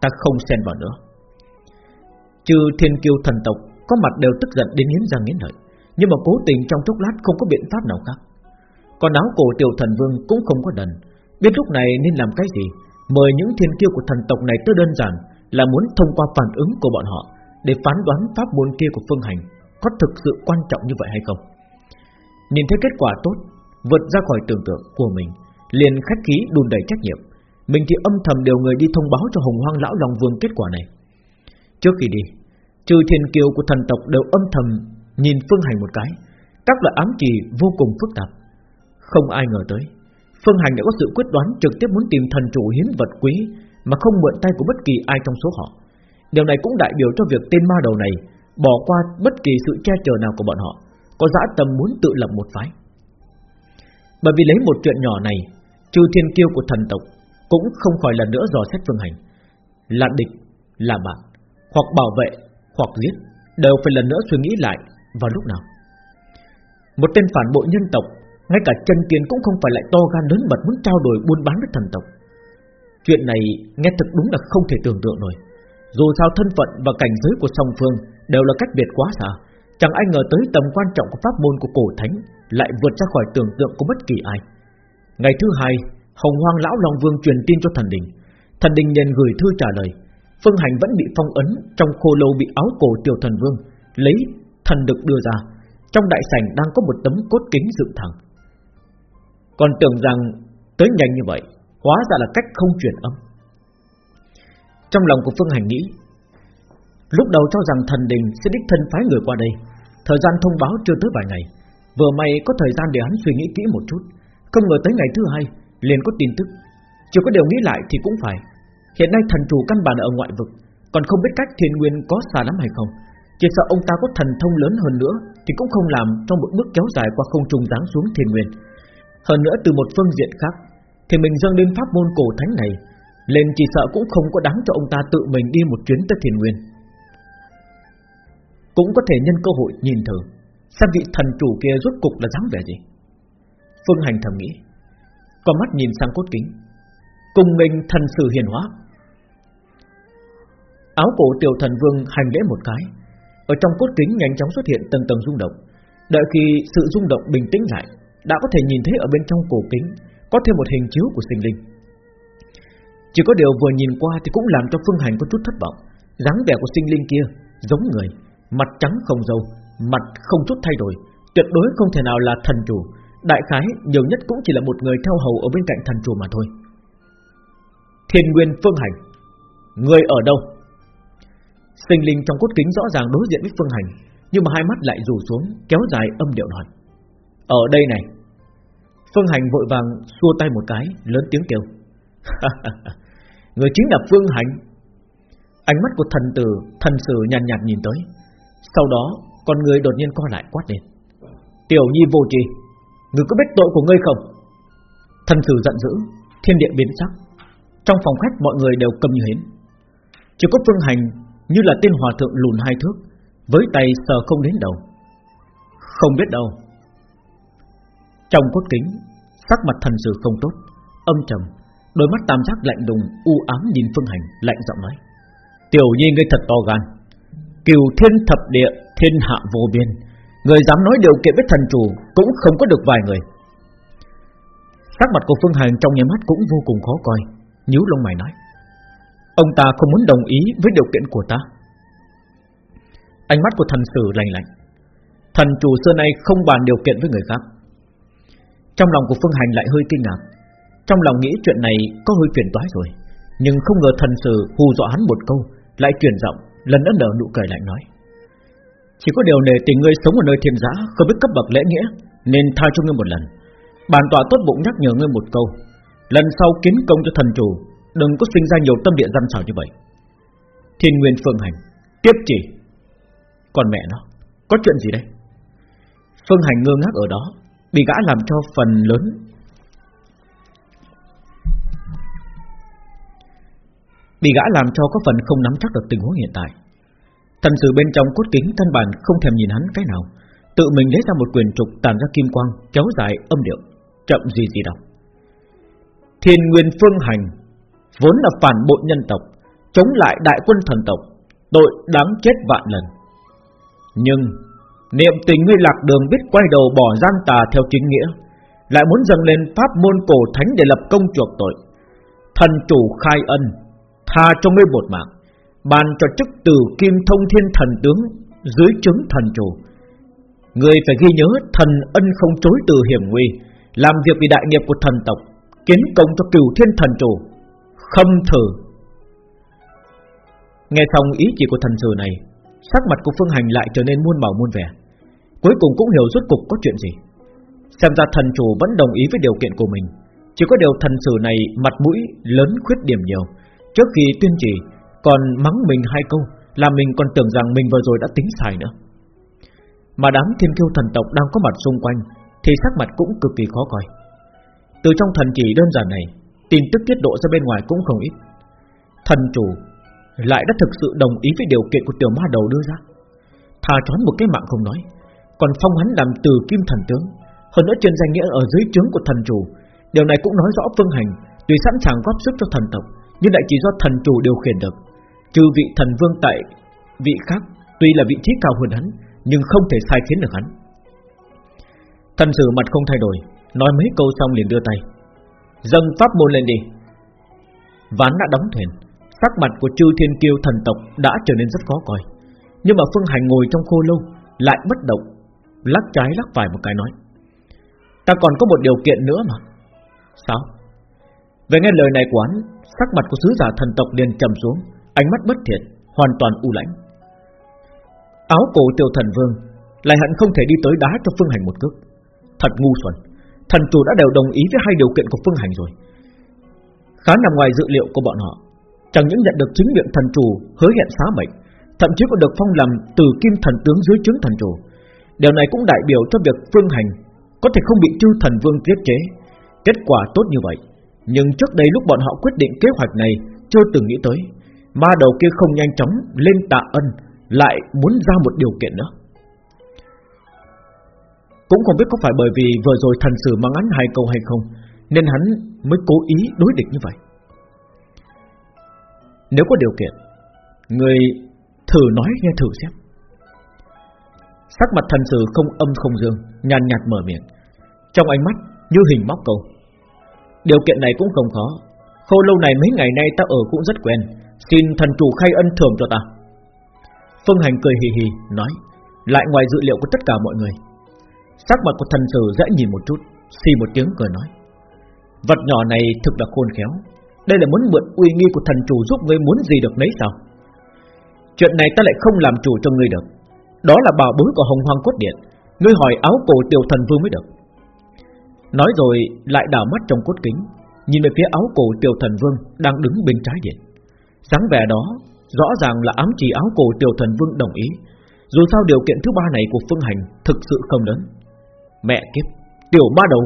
Ta không xen vào nữa. Trừ thiên kiêu thần tộc có mặt đều tức giận đến nghiến răng nghiến lợi, Nhưng mà cố tình trong chốc lát không có biện pháp nào khác. Còn áo cổ tiểu thần vương cũng không có đần, Biết lúc này nên làm cái gì, Mời những thiên kiêu của thần tộc này tới đơn giản Là muốn thông qua phản ứng của bọn họ Để phán đoán pháp môn kia của phương hành Có thực sự quan trọng như vậy hay không. Nhìn thấy kết quả tốt, Vượt ra khỏi tưởng tượng của mình, Liền khách khí đùn đầy trách nhiệm. Mình thì âm thầm điều người đi thông báo cho Hồng Hoang Lão Long Vương kết quả này. Trước khi đi Trừ thiên kiều của thần tộc đều âm thầm Nhìn phương hành một cái. Các loại ám chỉ vô cùng phức tạp. Không ai ngờ tới Phương Hành đã có sự quyết đoán trực tiếp muốn tìm thần chủ hiến vật quý Mà không mượn tay của bất kỳ ai trong số họ. Điều này cũng đại biểu cho việc tên ma đầu này Bỏ qua bất kỳ sự che chở nào của bọn họ Có dã tâm muốn tự lập một phái. Bởi vì lấy một chuyện nhỏ này Trừ thiên kiêu của thần tộc Cũng không khỏi lần nữa dò xét Phương Hành. Là địch, là bạn Hoặc bảo vệ, hoặc giết, Đều phải lần nữa suy nghĩ lại, vào lúc nào? Một tên phản bội nhân tộc, ngay cả chân tiền cũng không phải lại to gan lớn mật muốn trao đổi buôn bán với thần tộc. Chuyện này nghe thật đúng là không thể tưởng tượng nổi. Dù sao thân phận và cảnh giới của song phương Đều là cách biệt quá xa, Chẳng ai ngờ tới tầm quan trọng của pháp môn của cổ thánh Lại vượt ra khỏi tưởng tượng của bất kỳ ai. Ngày thứ hai, Hồng Hoang Lão Long Vương truyền tin cho thần đình. Thần đình liền gửi thư trả lời. Phương Hành vẫn bị phong ấn Trong khô lâu bị áo cổ tiểu thần vương, Lấy thần được đưa ra. Trong đại sảnh đang có một tấm cốt kính dựng thẳng. Còn tưởng rằng tới nhanh như vậy, Hóa ra là cách không truyền âm. Trong lòng của Phương Hành nghĩ, Lúc đầu cho rằng thần đình sẽ đích thân phái người qua đây, Thời gian thông báo chưa tới vài ngày. Vừa may có thời gian để hắn suy nghĩ kỹ một chút, Không ngờ tới ngày thứ hai liền có tin tức. Chưa có điều nghĩ lại thì cũng phải Hiện nay thần chủ căn bản ở ngoại vực, Còn không biết cách thiên nguyên có xa lắm hay không. Chỉ sợ ông ta có thần thông lớn hơn nữa, Thì cũng không làm trong một bước kéo dài qua không trung giáng xuống thiên nguyên. Hơn nữa từ một phương diện khác, Thì mình dâng lên pháp môn cổ thánh này Lên chỉ sợ cũng không có đáng cho ông ta tự mình đi một chuyến tới thiền nguyên. Cũng có thể nhân cơ hội nhìn thử, Xem vị thần chủ kia rốt cục là dáng vẻ gì. Phương Hành thầm nghĩ, Con mắt nhìn sang cốt kính. Cùng mình thần sử hiền hóa Áo cổ tiểu thần vương hành lễ một cái Ở trong cốt kính nhanh chóng xuất hiện tầng tầng rung động Đợi khi sự rung động bình tĩnh lại đã có thể nhìn thấy ở bên trong cổ kính có thêm một hình chiếu của sinh linh. Chỉ có điều vừa nhìn qua thì cũng làm cho Phương Hành có chút thất vọng. dáng vẻ của sinh linh kia giống người, mặt trắng không dâu, mặt không chút thay đổi, tuyệt đối không thể nào là thần chủ. Đại khái nhiều nhất cũng chỉ là một người theo hầu ở bên cạnh thần chủ mà thôi. Thiên Nguyên Phương Hành, người ở đâu? Sinh linh trong cốt kính rõ ràng đối diện với Phương Hành, nhưng mà hai mắt lại rủ xuống, kéo dài âm điệu nói. Ở đây này. Phương Hành vội vàng xua tay một cái Lớn tiếng kêu. Người chính là Phương Hành. Ánh mắt của thần tử Thần sử nhàn nhạt, nhạt nhìn tới. Sau đó con người đột nhiên co lại quát lên. Tiểu nhi vô tri người có biết tội của ngươi không? Thần sử giận dữ Thiên địa biến sắc. Trong phòng khách mọi người đều cầm như hến. Chỉ có phương hành như là tên hòa thượng lùn hai thước, Với tay sờ không đến đầu. Không biết đâu. Trong cốt kính, Sắc mặt thần sử không tốt, Âm trầm, Đôi mắt tam giác lạnh đùng u ám nhìn phương hành, Lạnh giọng nói. Tiểu nhi ngươi thật to gan. Kiều thiên thập địa, Thiên hạ vô biên. Người dám nói điều kiện với thần chủ Cũng không có được vài người. Sắc mặt của Phương Hành trong nhà mắt cũng vô cùng khó coi nhíu lông mày nói, Ông ta không muốn đồng ý với điều kiện của ta. Ánh mắt của thần sử lạnh lạnh. Thần chủ xưa nay không bàn điều kiện với người khác. Trong lòng của Phương Hành lại hơi kinh ngạc. Trong lòng nghĩ chuyện này có hơi chuyển toái rồi, Nhưng không ngờ thần sử hù dọa hắn một câu, Lại chuyển giọng, Lần nữa nở nụ cười lạnh nói, Chỉ có điều nề tình ngươi sống ở nơi thiên giã Không biết cấp bậc lễ nghĩa, Nên tha cho ngươi một lần. Bản tọa tốt bụng nhắc nhở ngươi một câu Lần sau kiến công cho thần chủ, Đừng có sinh ra nhiều tâm địa gian xảo như vậy. Thiên Nguyên Phương Hành, Tiếp chỉ. Còn mẹ nó, Có chuyện gì đây? Phương Hành ngơ ngác ở đó, Bị gã làm cho phần lớn. Bị gã làm cho có phần không nắm chắc được tình huống hiện tại. Thần sử bên trong cốt kính thân bản không thèm nhìn hắn cái nào. Tự mình lấy ra một quyền trục tàn ra kim quang, Kéo dài âm điệu, Chậm gì gì đọc Thiên Nguyên Phương Hành, Vốn là phản bội nhân tộc, Chống lại đại quân thần tộc, Tội đáng chết vạn lần. Nhưng, Niệm tình ngươi lạc đường biết quay đầu bỏ gian tà theo chính nghĩa, Lại muốn dâng lên pháp môn cổ thánh để lập công chuộc tội. Thần chủ khai ân, Tha cho ngươi một mạng, Ban cho chức từ kim thông thiên thần tướng Dưới chứng thần chủ. Ngươi phải ghi nhớ thần ân không chối từ hiểm nguy, Làm việc vì đại nghiệp của thần tộc Kiến công cho cửu thiên thần chủ. Khâm thử. Nghe xong ý chỉ của thần sử này, Sắc mặt của Phương Hành lại trở nên muôn màu muôn vẻ. Cuối cùng cũng hiểu rốt cục có chuyện gì. Xem ra thần chủ vẫn đồng ý với điều kiện của mình. Chỉ có điều thần sử này Mặt mũi lớn khuyết điểm nhiều. Trước khi tuyên trì, Còn mắng mình hai câu, Làm mình còn tưởng rằng mình vừa rồi đã tính sai nữa. Mà đám thiên kiêu thần tộc đang có mặt xung quanh, Thì sắc mặt cũng cực kỳ khó coi. Từ trong thần chỉ đơn giản này, Tin tức tiết lộ ra bên ngoài cũng không ít. Thần chủ Lại đã thực sự đồng ý với điều kiện của tiểu ma đầu đưa ra. Thà choán một cái mạng không nói, Còn phong hắn làm từ kim thần tướng. Hơn nữa trên danh nghĩa ở dưới trướng của thần chủ, Điều này cũng nói rõ phương hành, Tuy sẵn sàng góp sức cho thần tộc, Nhưng lại chỉ do thần chủ điều khiển được. Trừ vị thần vương tại vị khác, Tuy là vị trí cao hơn hắn, Nhưng không thể sai khiến được hắn. Thần sử mặt không thay đổi Nói mấy câu xong liền đưa tay. Dâng pháp môn lên đi. Ván đã đóng thuyền, Sắc mặt của chư thiên kiêu thần tộc Đã trở nên rất khó coi. Nhưng mà Phương Hành ngồi trong khô lâu, Lại bất động, Lắc trái lắc phải một cái nói. Ta còn có một điều kiện nữa mà. Sao? Về nghe lời này của hắn Sắc mặt của sứ giả thần tộc liền trầm xuống, Ánh mắt bất thiện, Hoàn toàn u lãnh. Áo cổ tiêu thần vương Lại hận không thể đi tới đá cho Phương Hành một cước. Thật ngu xuẩn. Thần chủ đã đều đồng ý với hai điều kiện của Phương Hành rồi. Khá nằm ngoài dự liệu của bọn họ. Chẳng những nhận được chính miệng thần chủ, Hứa hẹn xá mệnh, Thậm chí còn được phong làm từ kim thần tướng dưới trướng thần chủ. Điều này cũng đại biểu cho việc Phương Hành Có thể không bị chư thần vương tiết chế. Kết quả tốt như vậy. Nhưng trước đây lúc bọn họ quyết định kế hoạch này, Chưa từng nghĩ tới. Ma đầu kia không nhanh chóng lên tạ ân, Lại muốn ra một điều kiện nữa cũng không biết có phải bởi vì vừa rồi thần sử mang án hai câu hay không, Nên hắn mới cố ý đối địch như vậy. Nếu có điều kiện, Người thử nói nghe thử xem. Sắc mặt thần sử không âm không dương, Nhàn nhạt mở miệng. Trong ánh mắt như hình móc câu. Điều kiện này cũng không khó. Khô lâu này mấy ngày nay ta ở cũng rất quen. Xin thần chủ khai ân thưởng cho ta. Phương Hành cười hì hì, Nói, Lại ngoài dự liệu của tất cả mọi người. Sắc mặt của thần sử dễ nhìn một chút, Xì một tiếng cười nói. Vật nhỏ này thực là khôn khéo. Đây là muốn mượn uy nghi của thần chủ giúp ngươi muốn gì được nấy sao? Chuyện này ta lại không làm chủ cho ngươi được. Đó là bảo bối của hồng hoang cốt điện. Ngươi hỏi áo cổ tiểu thần vương mới được. Nói rồi, lại đảo mắt trong cốt kính, Nhìn về phía áo cổ tiểu thần vương Đang đứng bên trái điện. Dáng vẻ đó, Rõ ràng là ám chỉ áo cổ tiểu thần vương đồng ý. Dù sao điều kiện thứ ba này của phương hành Thực sự không lớn. Mẹ kiếp, Tiểu ma đầu.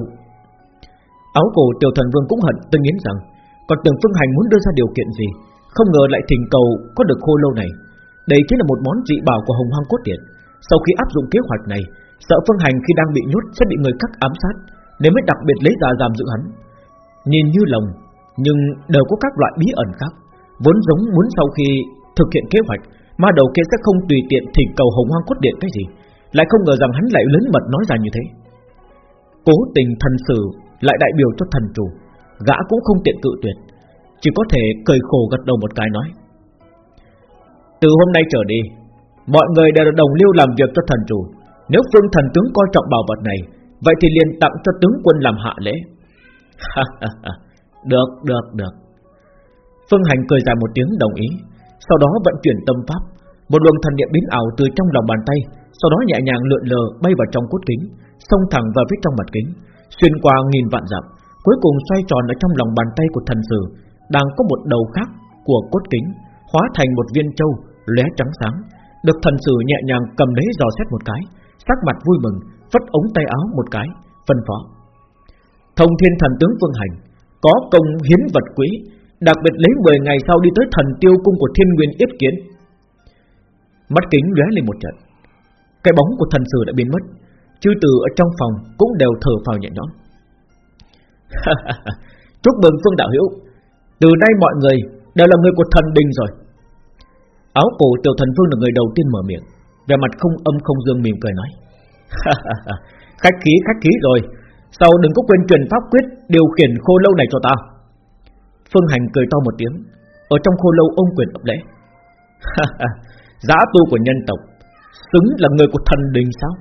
Áo cổ tiểu thần vương cũng hận tân nghiến rằng, Còn tưởng phương hành muốn đưa ra điều kiện gì, Không ngờ lại thỉnh cầu có được khô lâu này. Đây chính là một món dị bảo của hồng hoang cốt điện. Sau khi áp dụng kế hoạch này, Sợ phương hành khi đang bị nhốt sẽ bị người khác ám sát, Nên mới đặc biệt lấy ra giam giữ hắn. Nhìn như lòng, Nhưng đều có các loại bí ẩn khác. Vốn giống muốn sau khi thực hiện kế hoạch, Ma đầu kia sẽ không tùy tiện thỉnh cầu hồng hoang cốt điện cái gì. Lại không ngờ rằng hắn lại lớn mật nói ra như thế. Cố tình thần sử lại đại biểu cho thần chủ Gã cũng không tiện cự tuyệt Chỉ có thể cười khổ gật đầu một cái nói. Từ hôm nay trở đi Mọi người đều đồng lưu làm việc cho thần chủ Nếu phương thần tướng coi trọng bảo vật này Vậy thì liền tặng cho tướng quân làm hạ lễ. Được, được, được. Phương Hành cười dài một tiếng đồng ý Sau đó vận chuyển tâm pháp Một luồng thần niệm biến ảo từ trong lòng bàn tay Sau đó nhẹ nhàng lượn lờ bay vào trong cốt kính. Xông thẳng vào phía trong mặt kính, Xuyên qua nghìn vạn dặm, Cuối cùng xoay tròn ở trong lòng bàn tay của thần sử, Đang có một đầu khác của cốt kính, Hóa thành một viên châu lóe trắng sáng, Được thần sử nhẹ nhàng cầm lấy dò xét một cái, Sắc mặt vui mừng Phất ống tay áo một cái, Phân phó. Thông thiên thần tướng vương Hành, Có công hiến vật quý, Đặc biệt lấy 10 ngày sau đi tới thần tiêu cung của thiên nguyên yết kiến. Mắt kính lóe lên một trận, Cái bóng của thần sử đã biến mất. Chư từ ở trong phòng cũng đều thở phào nhẹ nhõm. Chúc mừng Phương Đạo Hữu. Từ nay mọi người đều là người của thần đình rồi. Áo cổ tiểu thần Phương là người đầu tiên mở miệng. Về mặt không âm không dương mỉm cười nói. Khách khí khách khí rồi. Sau đừng có quên truyền pháp quyết Điều khiển khô lâu này cho ta. Phương Hành cười to một tiếng. Ở trong khô lâu ông quyền ấp lễ. Giá tu của nhân tộc, Xứng là người của thần đình sao?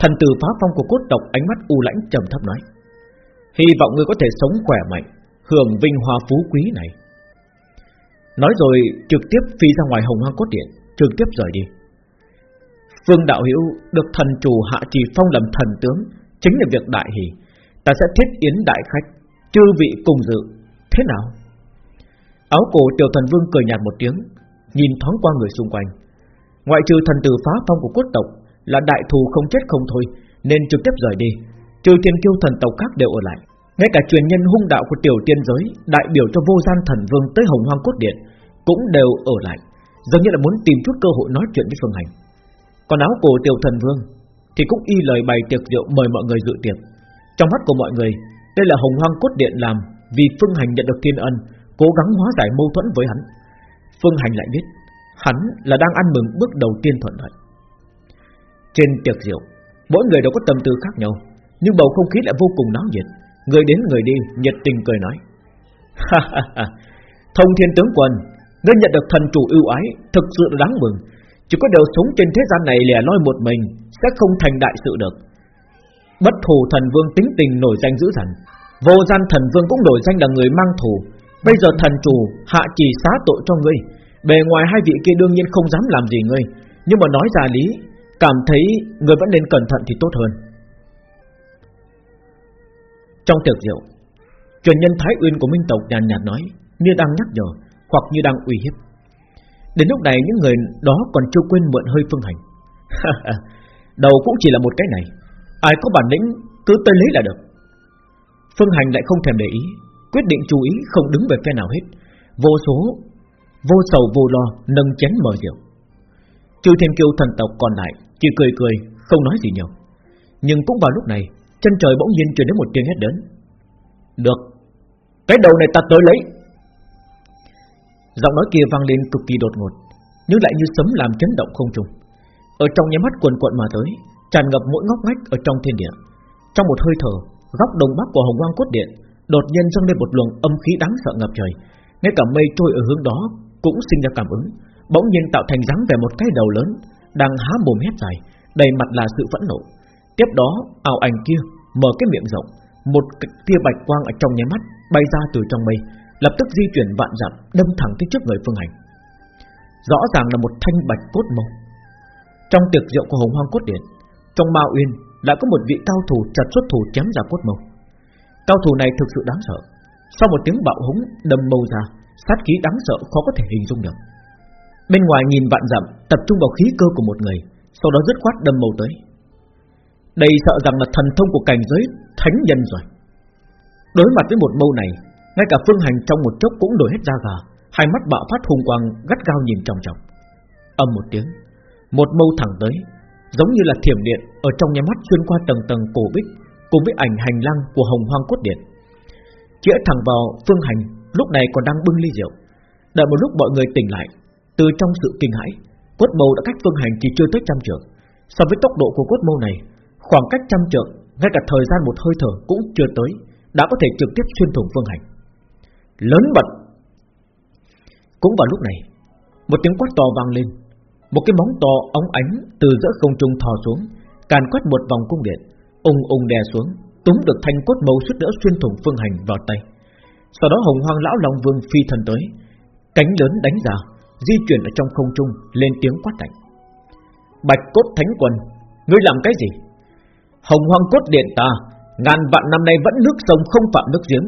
Thần tử phá phong của cốt tộc Ánh mắt u lãnh trầm thấp nói, Hy vọng ngươi có thể sống khỏe mạnh, Hưởng vinh hoa phú quý này. Nói rồi, trực tiếp phi ra ngoài hồng hoang cốt điện, Trực tiếp rời đi. Phương đạo hữu được thần chủ hạ trì phong làm thần tướng, Chính là việc đại hỷ. Ta sẽ thiết yến đại khách, Chư vị cùng dự. Thế nào? Áo cổ tiểu thần vương cười nhạt một tiếng, Nhìn thoáng qua người xung quanh. Ngoại trừ thần tử phá phong của cốt tộc là đại thù không chết không thôi, Nên trực tiếp rời đi. Trừ thiên kiêu thần tộc khác đều ở lại. Ngay cả truyền nhân hung đạo của tiểu tiên giới, Đại biểu cho vô gian thần vương tới hồng hoang cốt điện, Cũng đều ở lại. Giống như là muốn tìm chút cơ hội nói chuyện với Phương Hành. Còn áo cổ tiểu thần vương Thì cũng y lời bày tiệc rượu mời mọi người dự tiệc. Trong mắt của mọi người, Đây là hồng hoang cốt điện làm Vì Phương Hành nhận được thiên ân, Cố gắng hóa giải mâu thuẫn với hắn. Phương Hành lại biết, Hắn là đang ăn mừng bước đầu tiên thuận lợi. Trên tiệc rượu, Mỗi người đều có tâm tư khác nhau, Nhưng bầu không khí lại vô cùng náo nhiệt. Người đến, người đi, nhiệt tình cười nói. Thông thiên tướng quân, Ngươi nhận được thần chủ ưu ái, Thực sự đáng mừng. Chỉ có điều sống trên thế gian này lẻ loi một mình, Sẽ không thành đại sự được. Bất thù thần vương tính tình nổi danh dữ dằn. Vô gian thần vương cũng nổi danh là người mang thù. Bây giờ thần chủ hạ chỉ xá tội cho ngươi. Bề ngoài hai vị kia đương nhiên không dám làm gì ngươi. Nhưng mà nói ra lý Cảm thấy người vẫn nên cẩn thận thì tốt hơn. Trong tiệc rượu, Truyền nhân Thái Uyên của Minh Tộc nhàn nhạt nói, Như đang nhắc nhở Hoặc như đang uy hiếp. Đến lúc này những người đó còn chưa quên mượn hơi phương hành. Đầu cũng chỉ là một cái này, Ai có bản lĩnh cứ tới lấy là được. Phương hành lại không thèm để ý, Quyết định chú ý không đứng về phe nào hết, Vô số, Vô sầu vô lo nâng chén mở rượu. Trừ thiên kiêu thần tộc còn lại chỉ cười cười, không nói gì nhiều. Nhưng cũng vào lúc này, Chân trời bỗng nhiên truyền đến một tiếng hét đến Được, Cái đầu này ta tới lấy. Giọng nói kia vang lên cực kỳ đột ngột, Nhưng lại như sấm làm chấn động không trung. Ở trong nháy mắt quần quận mà tới, Tràn ngập mỗi ngóc ngách ở trong thiên địa. Trong một hơi thở, Góc đông bắc của hồng quang cốt điện Đột nhiên dâng lên một luồng âm khí đáng sợ ngập trời. Ngay cả mây trôi ở hướng đó Cũng sinh ra cảm ứng, Bỗng nhiên tạo thành dáng vẻ một cái đầu lớn đang há mồm hét dài, Đầy mặt là sự phẫn nộ. Tiếp đó, ảo ảnh kia mở cái miệng rộng, Một tia bạch quang ở trong nháy mắt Bay ra từ trong mây, Lập tức di chuyển vạn dặm, đâm thẳng tới trước người phương hành. Rõ ràng là một thanh bạch cốt mông Trong tiệc rượu của hồng hoang cốt điện, Trong ma uyên đã có một vị cao thủ chặt xuất thủ chém ra cốt mông Cao thủ này thực sự đáng sợ. Sau một tiếng bạo húng đâm mâu ra, Sát khí đáng sợ khó có thể hình dung được. Bên ngoài nhìn vạn dặm, Tập trung vào khí cơ của một người, Sau đó dứt khoát đâm mâu tới. Đây sợ rằng là thần thông của cảnh giới Thánh nhân rồi. Đối mặt với một mâu này, Ngay cả phương hành trong một chốc cũng đổi hết da gà, Hai mắt bạo phát hùng quang gắt gao nhìn trong trọng Âm một tiếng, Một mâu thẳng tới, Giống như là thiểm điện Ở trong nhà mắt xuyên qua tầng tầng cổ bích Cùng với ảnh hành lang của hồng hoang cốt điện. Chĩa thẳng vào phương hành, Lúc này còn đang bưng ly rượu. Đợi một lúc mọi người tỉnh lại từ trong sự kinh hãi, quất mâu đã cách phương hành chỉ chưa tới trăm trượng. So với tốc độ của quất mâu này, Khoảng cách trăm trượng, Ngay cả thời gian một hơi thở cũng chưa tới, Đã có thể trực tiếp xuyên thủng phương hành. Lớn bật! Cũng vào lúc này, Một tiếng quát to vang lên. Một cái móng to óng ánh từ giữa không trung thò xuống, Càn quét một vòng cung điện Ung ung đè xuống, Túm được thanh quất mâu suýt nữa xuyên thủng phương hành vào tay. Sau đó hồng hoang lão long vương phi thần tới, Cánh lớn đánh ra. Di chuyển ở trong không trung, Lên tiếng quát lạnh Bạch cốt thánh quân Ngươi làm cái gì? Hồng hoang cốt điện ta, Ngàn vạn năm nay vẫn nước sông không phạm nước giếng.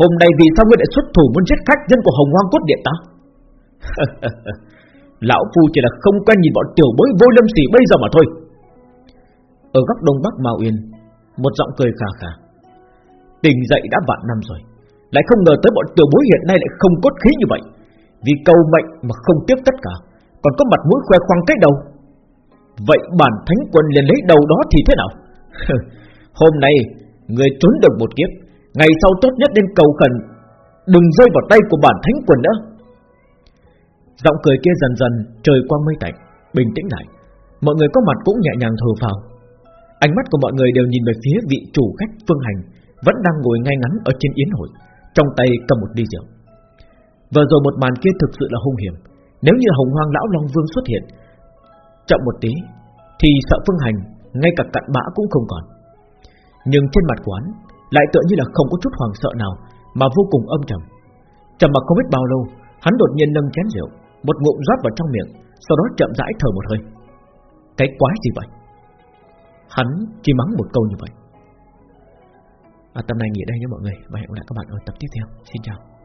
Hôm nay vì sao ngươi lại xuất thủ muốn giết khách nhân của hồng hoang cốt điện ta? Lão Phu chỉ là không quen nhìn bọn tiểu bối vô lâm sỉ bây giờ mà thôi. Ở góc đông bắc Mao Yên, Một giọng cười khà khà. Tình dậy đã vạn năm rồi, Lại không ngờ tới bọn tiểu bối hiện nay lại không cốt khí như vậy. Vì cầu mệnh mà không tiếp tất cả. Còn có mặt mũi khoe khoang cách đâu Vậy bản thánh quân liền lấy đầu đó thì thế nào? Hôm nay, Người trốn được một kiếp. Ngày sau tốt nhất nên cầu khẩn. Đừng rơi vào tay của bản thánh quân nữa. Giọng cười kia dần dần Trời quang mây tạnh, Bình tĩnh lại. Mọi người có mặt cũng nhẹ nhàng thở phào Ánh mắt của mọi người đều nhìn về phía vị chủ khách Phương Hành, Vẫn đang ngồi ngay ngắn ở trên yến hội, Trong tay cầm một ly rượu. Vừa rồi một màn kia thực sự là hung hiểm. Nếu như hồng hoang lão Long Vương xuất hiện Chậm một tí Thì sợ Phương Hành Ngay cả cặn bã cũng không còn. Nhưng trên mặt quán Lại tựa như là không có chút hoàng sợ nào Mà vô cùng âm trầm. Trầm mặc không biết bao lâu Hắn đột nhiên nâng chén rượu Một ngụm rót vào trong miệng Sau đó chậm rãi thở một hơi. Cái quái gì vậy? Hắn chỉ mắng một câu như vậy. À, Tập này nghỉ đây nha mọi người. Và hẹn gặp lại các bạn ở tập tiếp theo. Xin chào.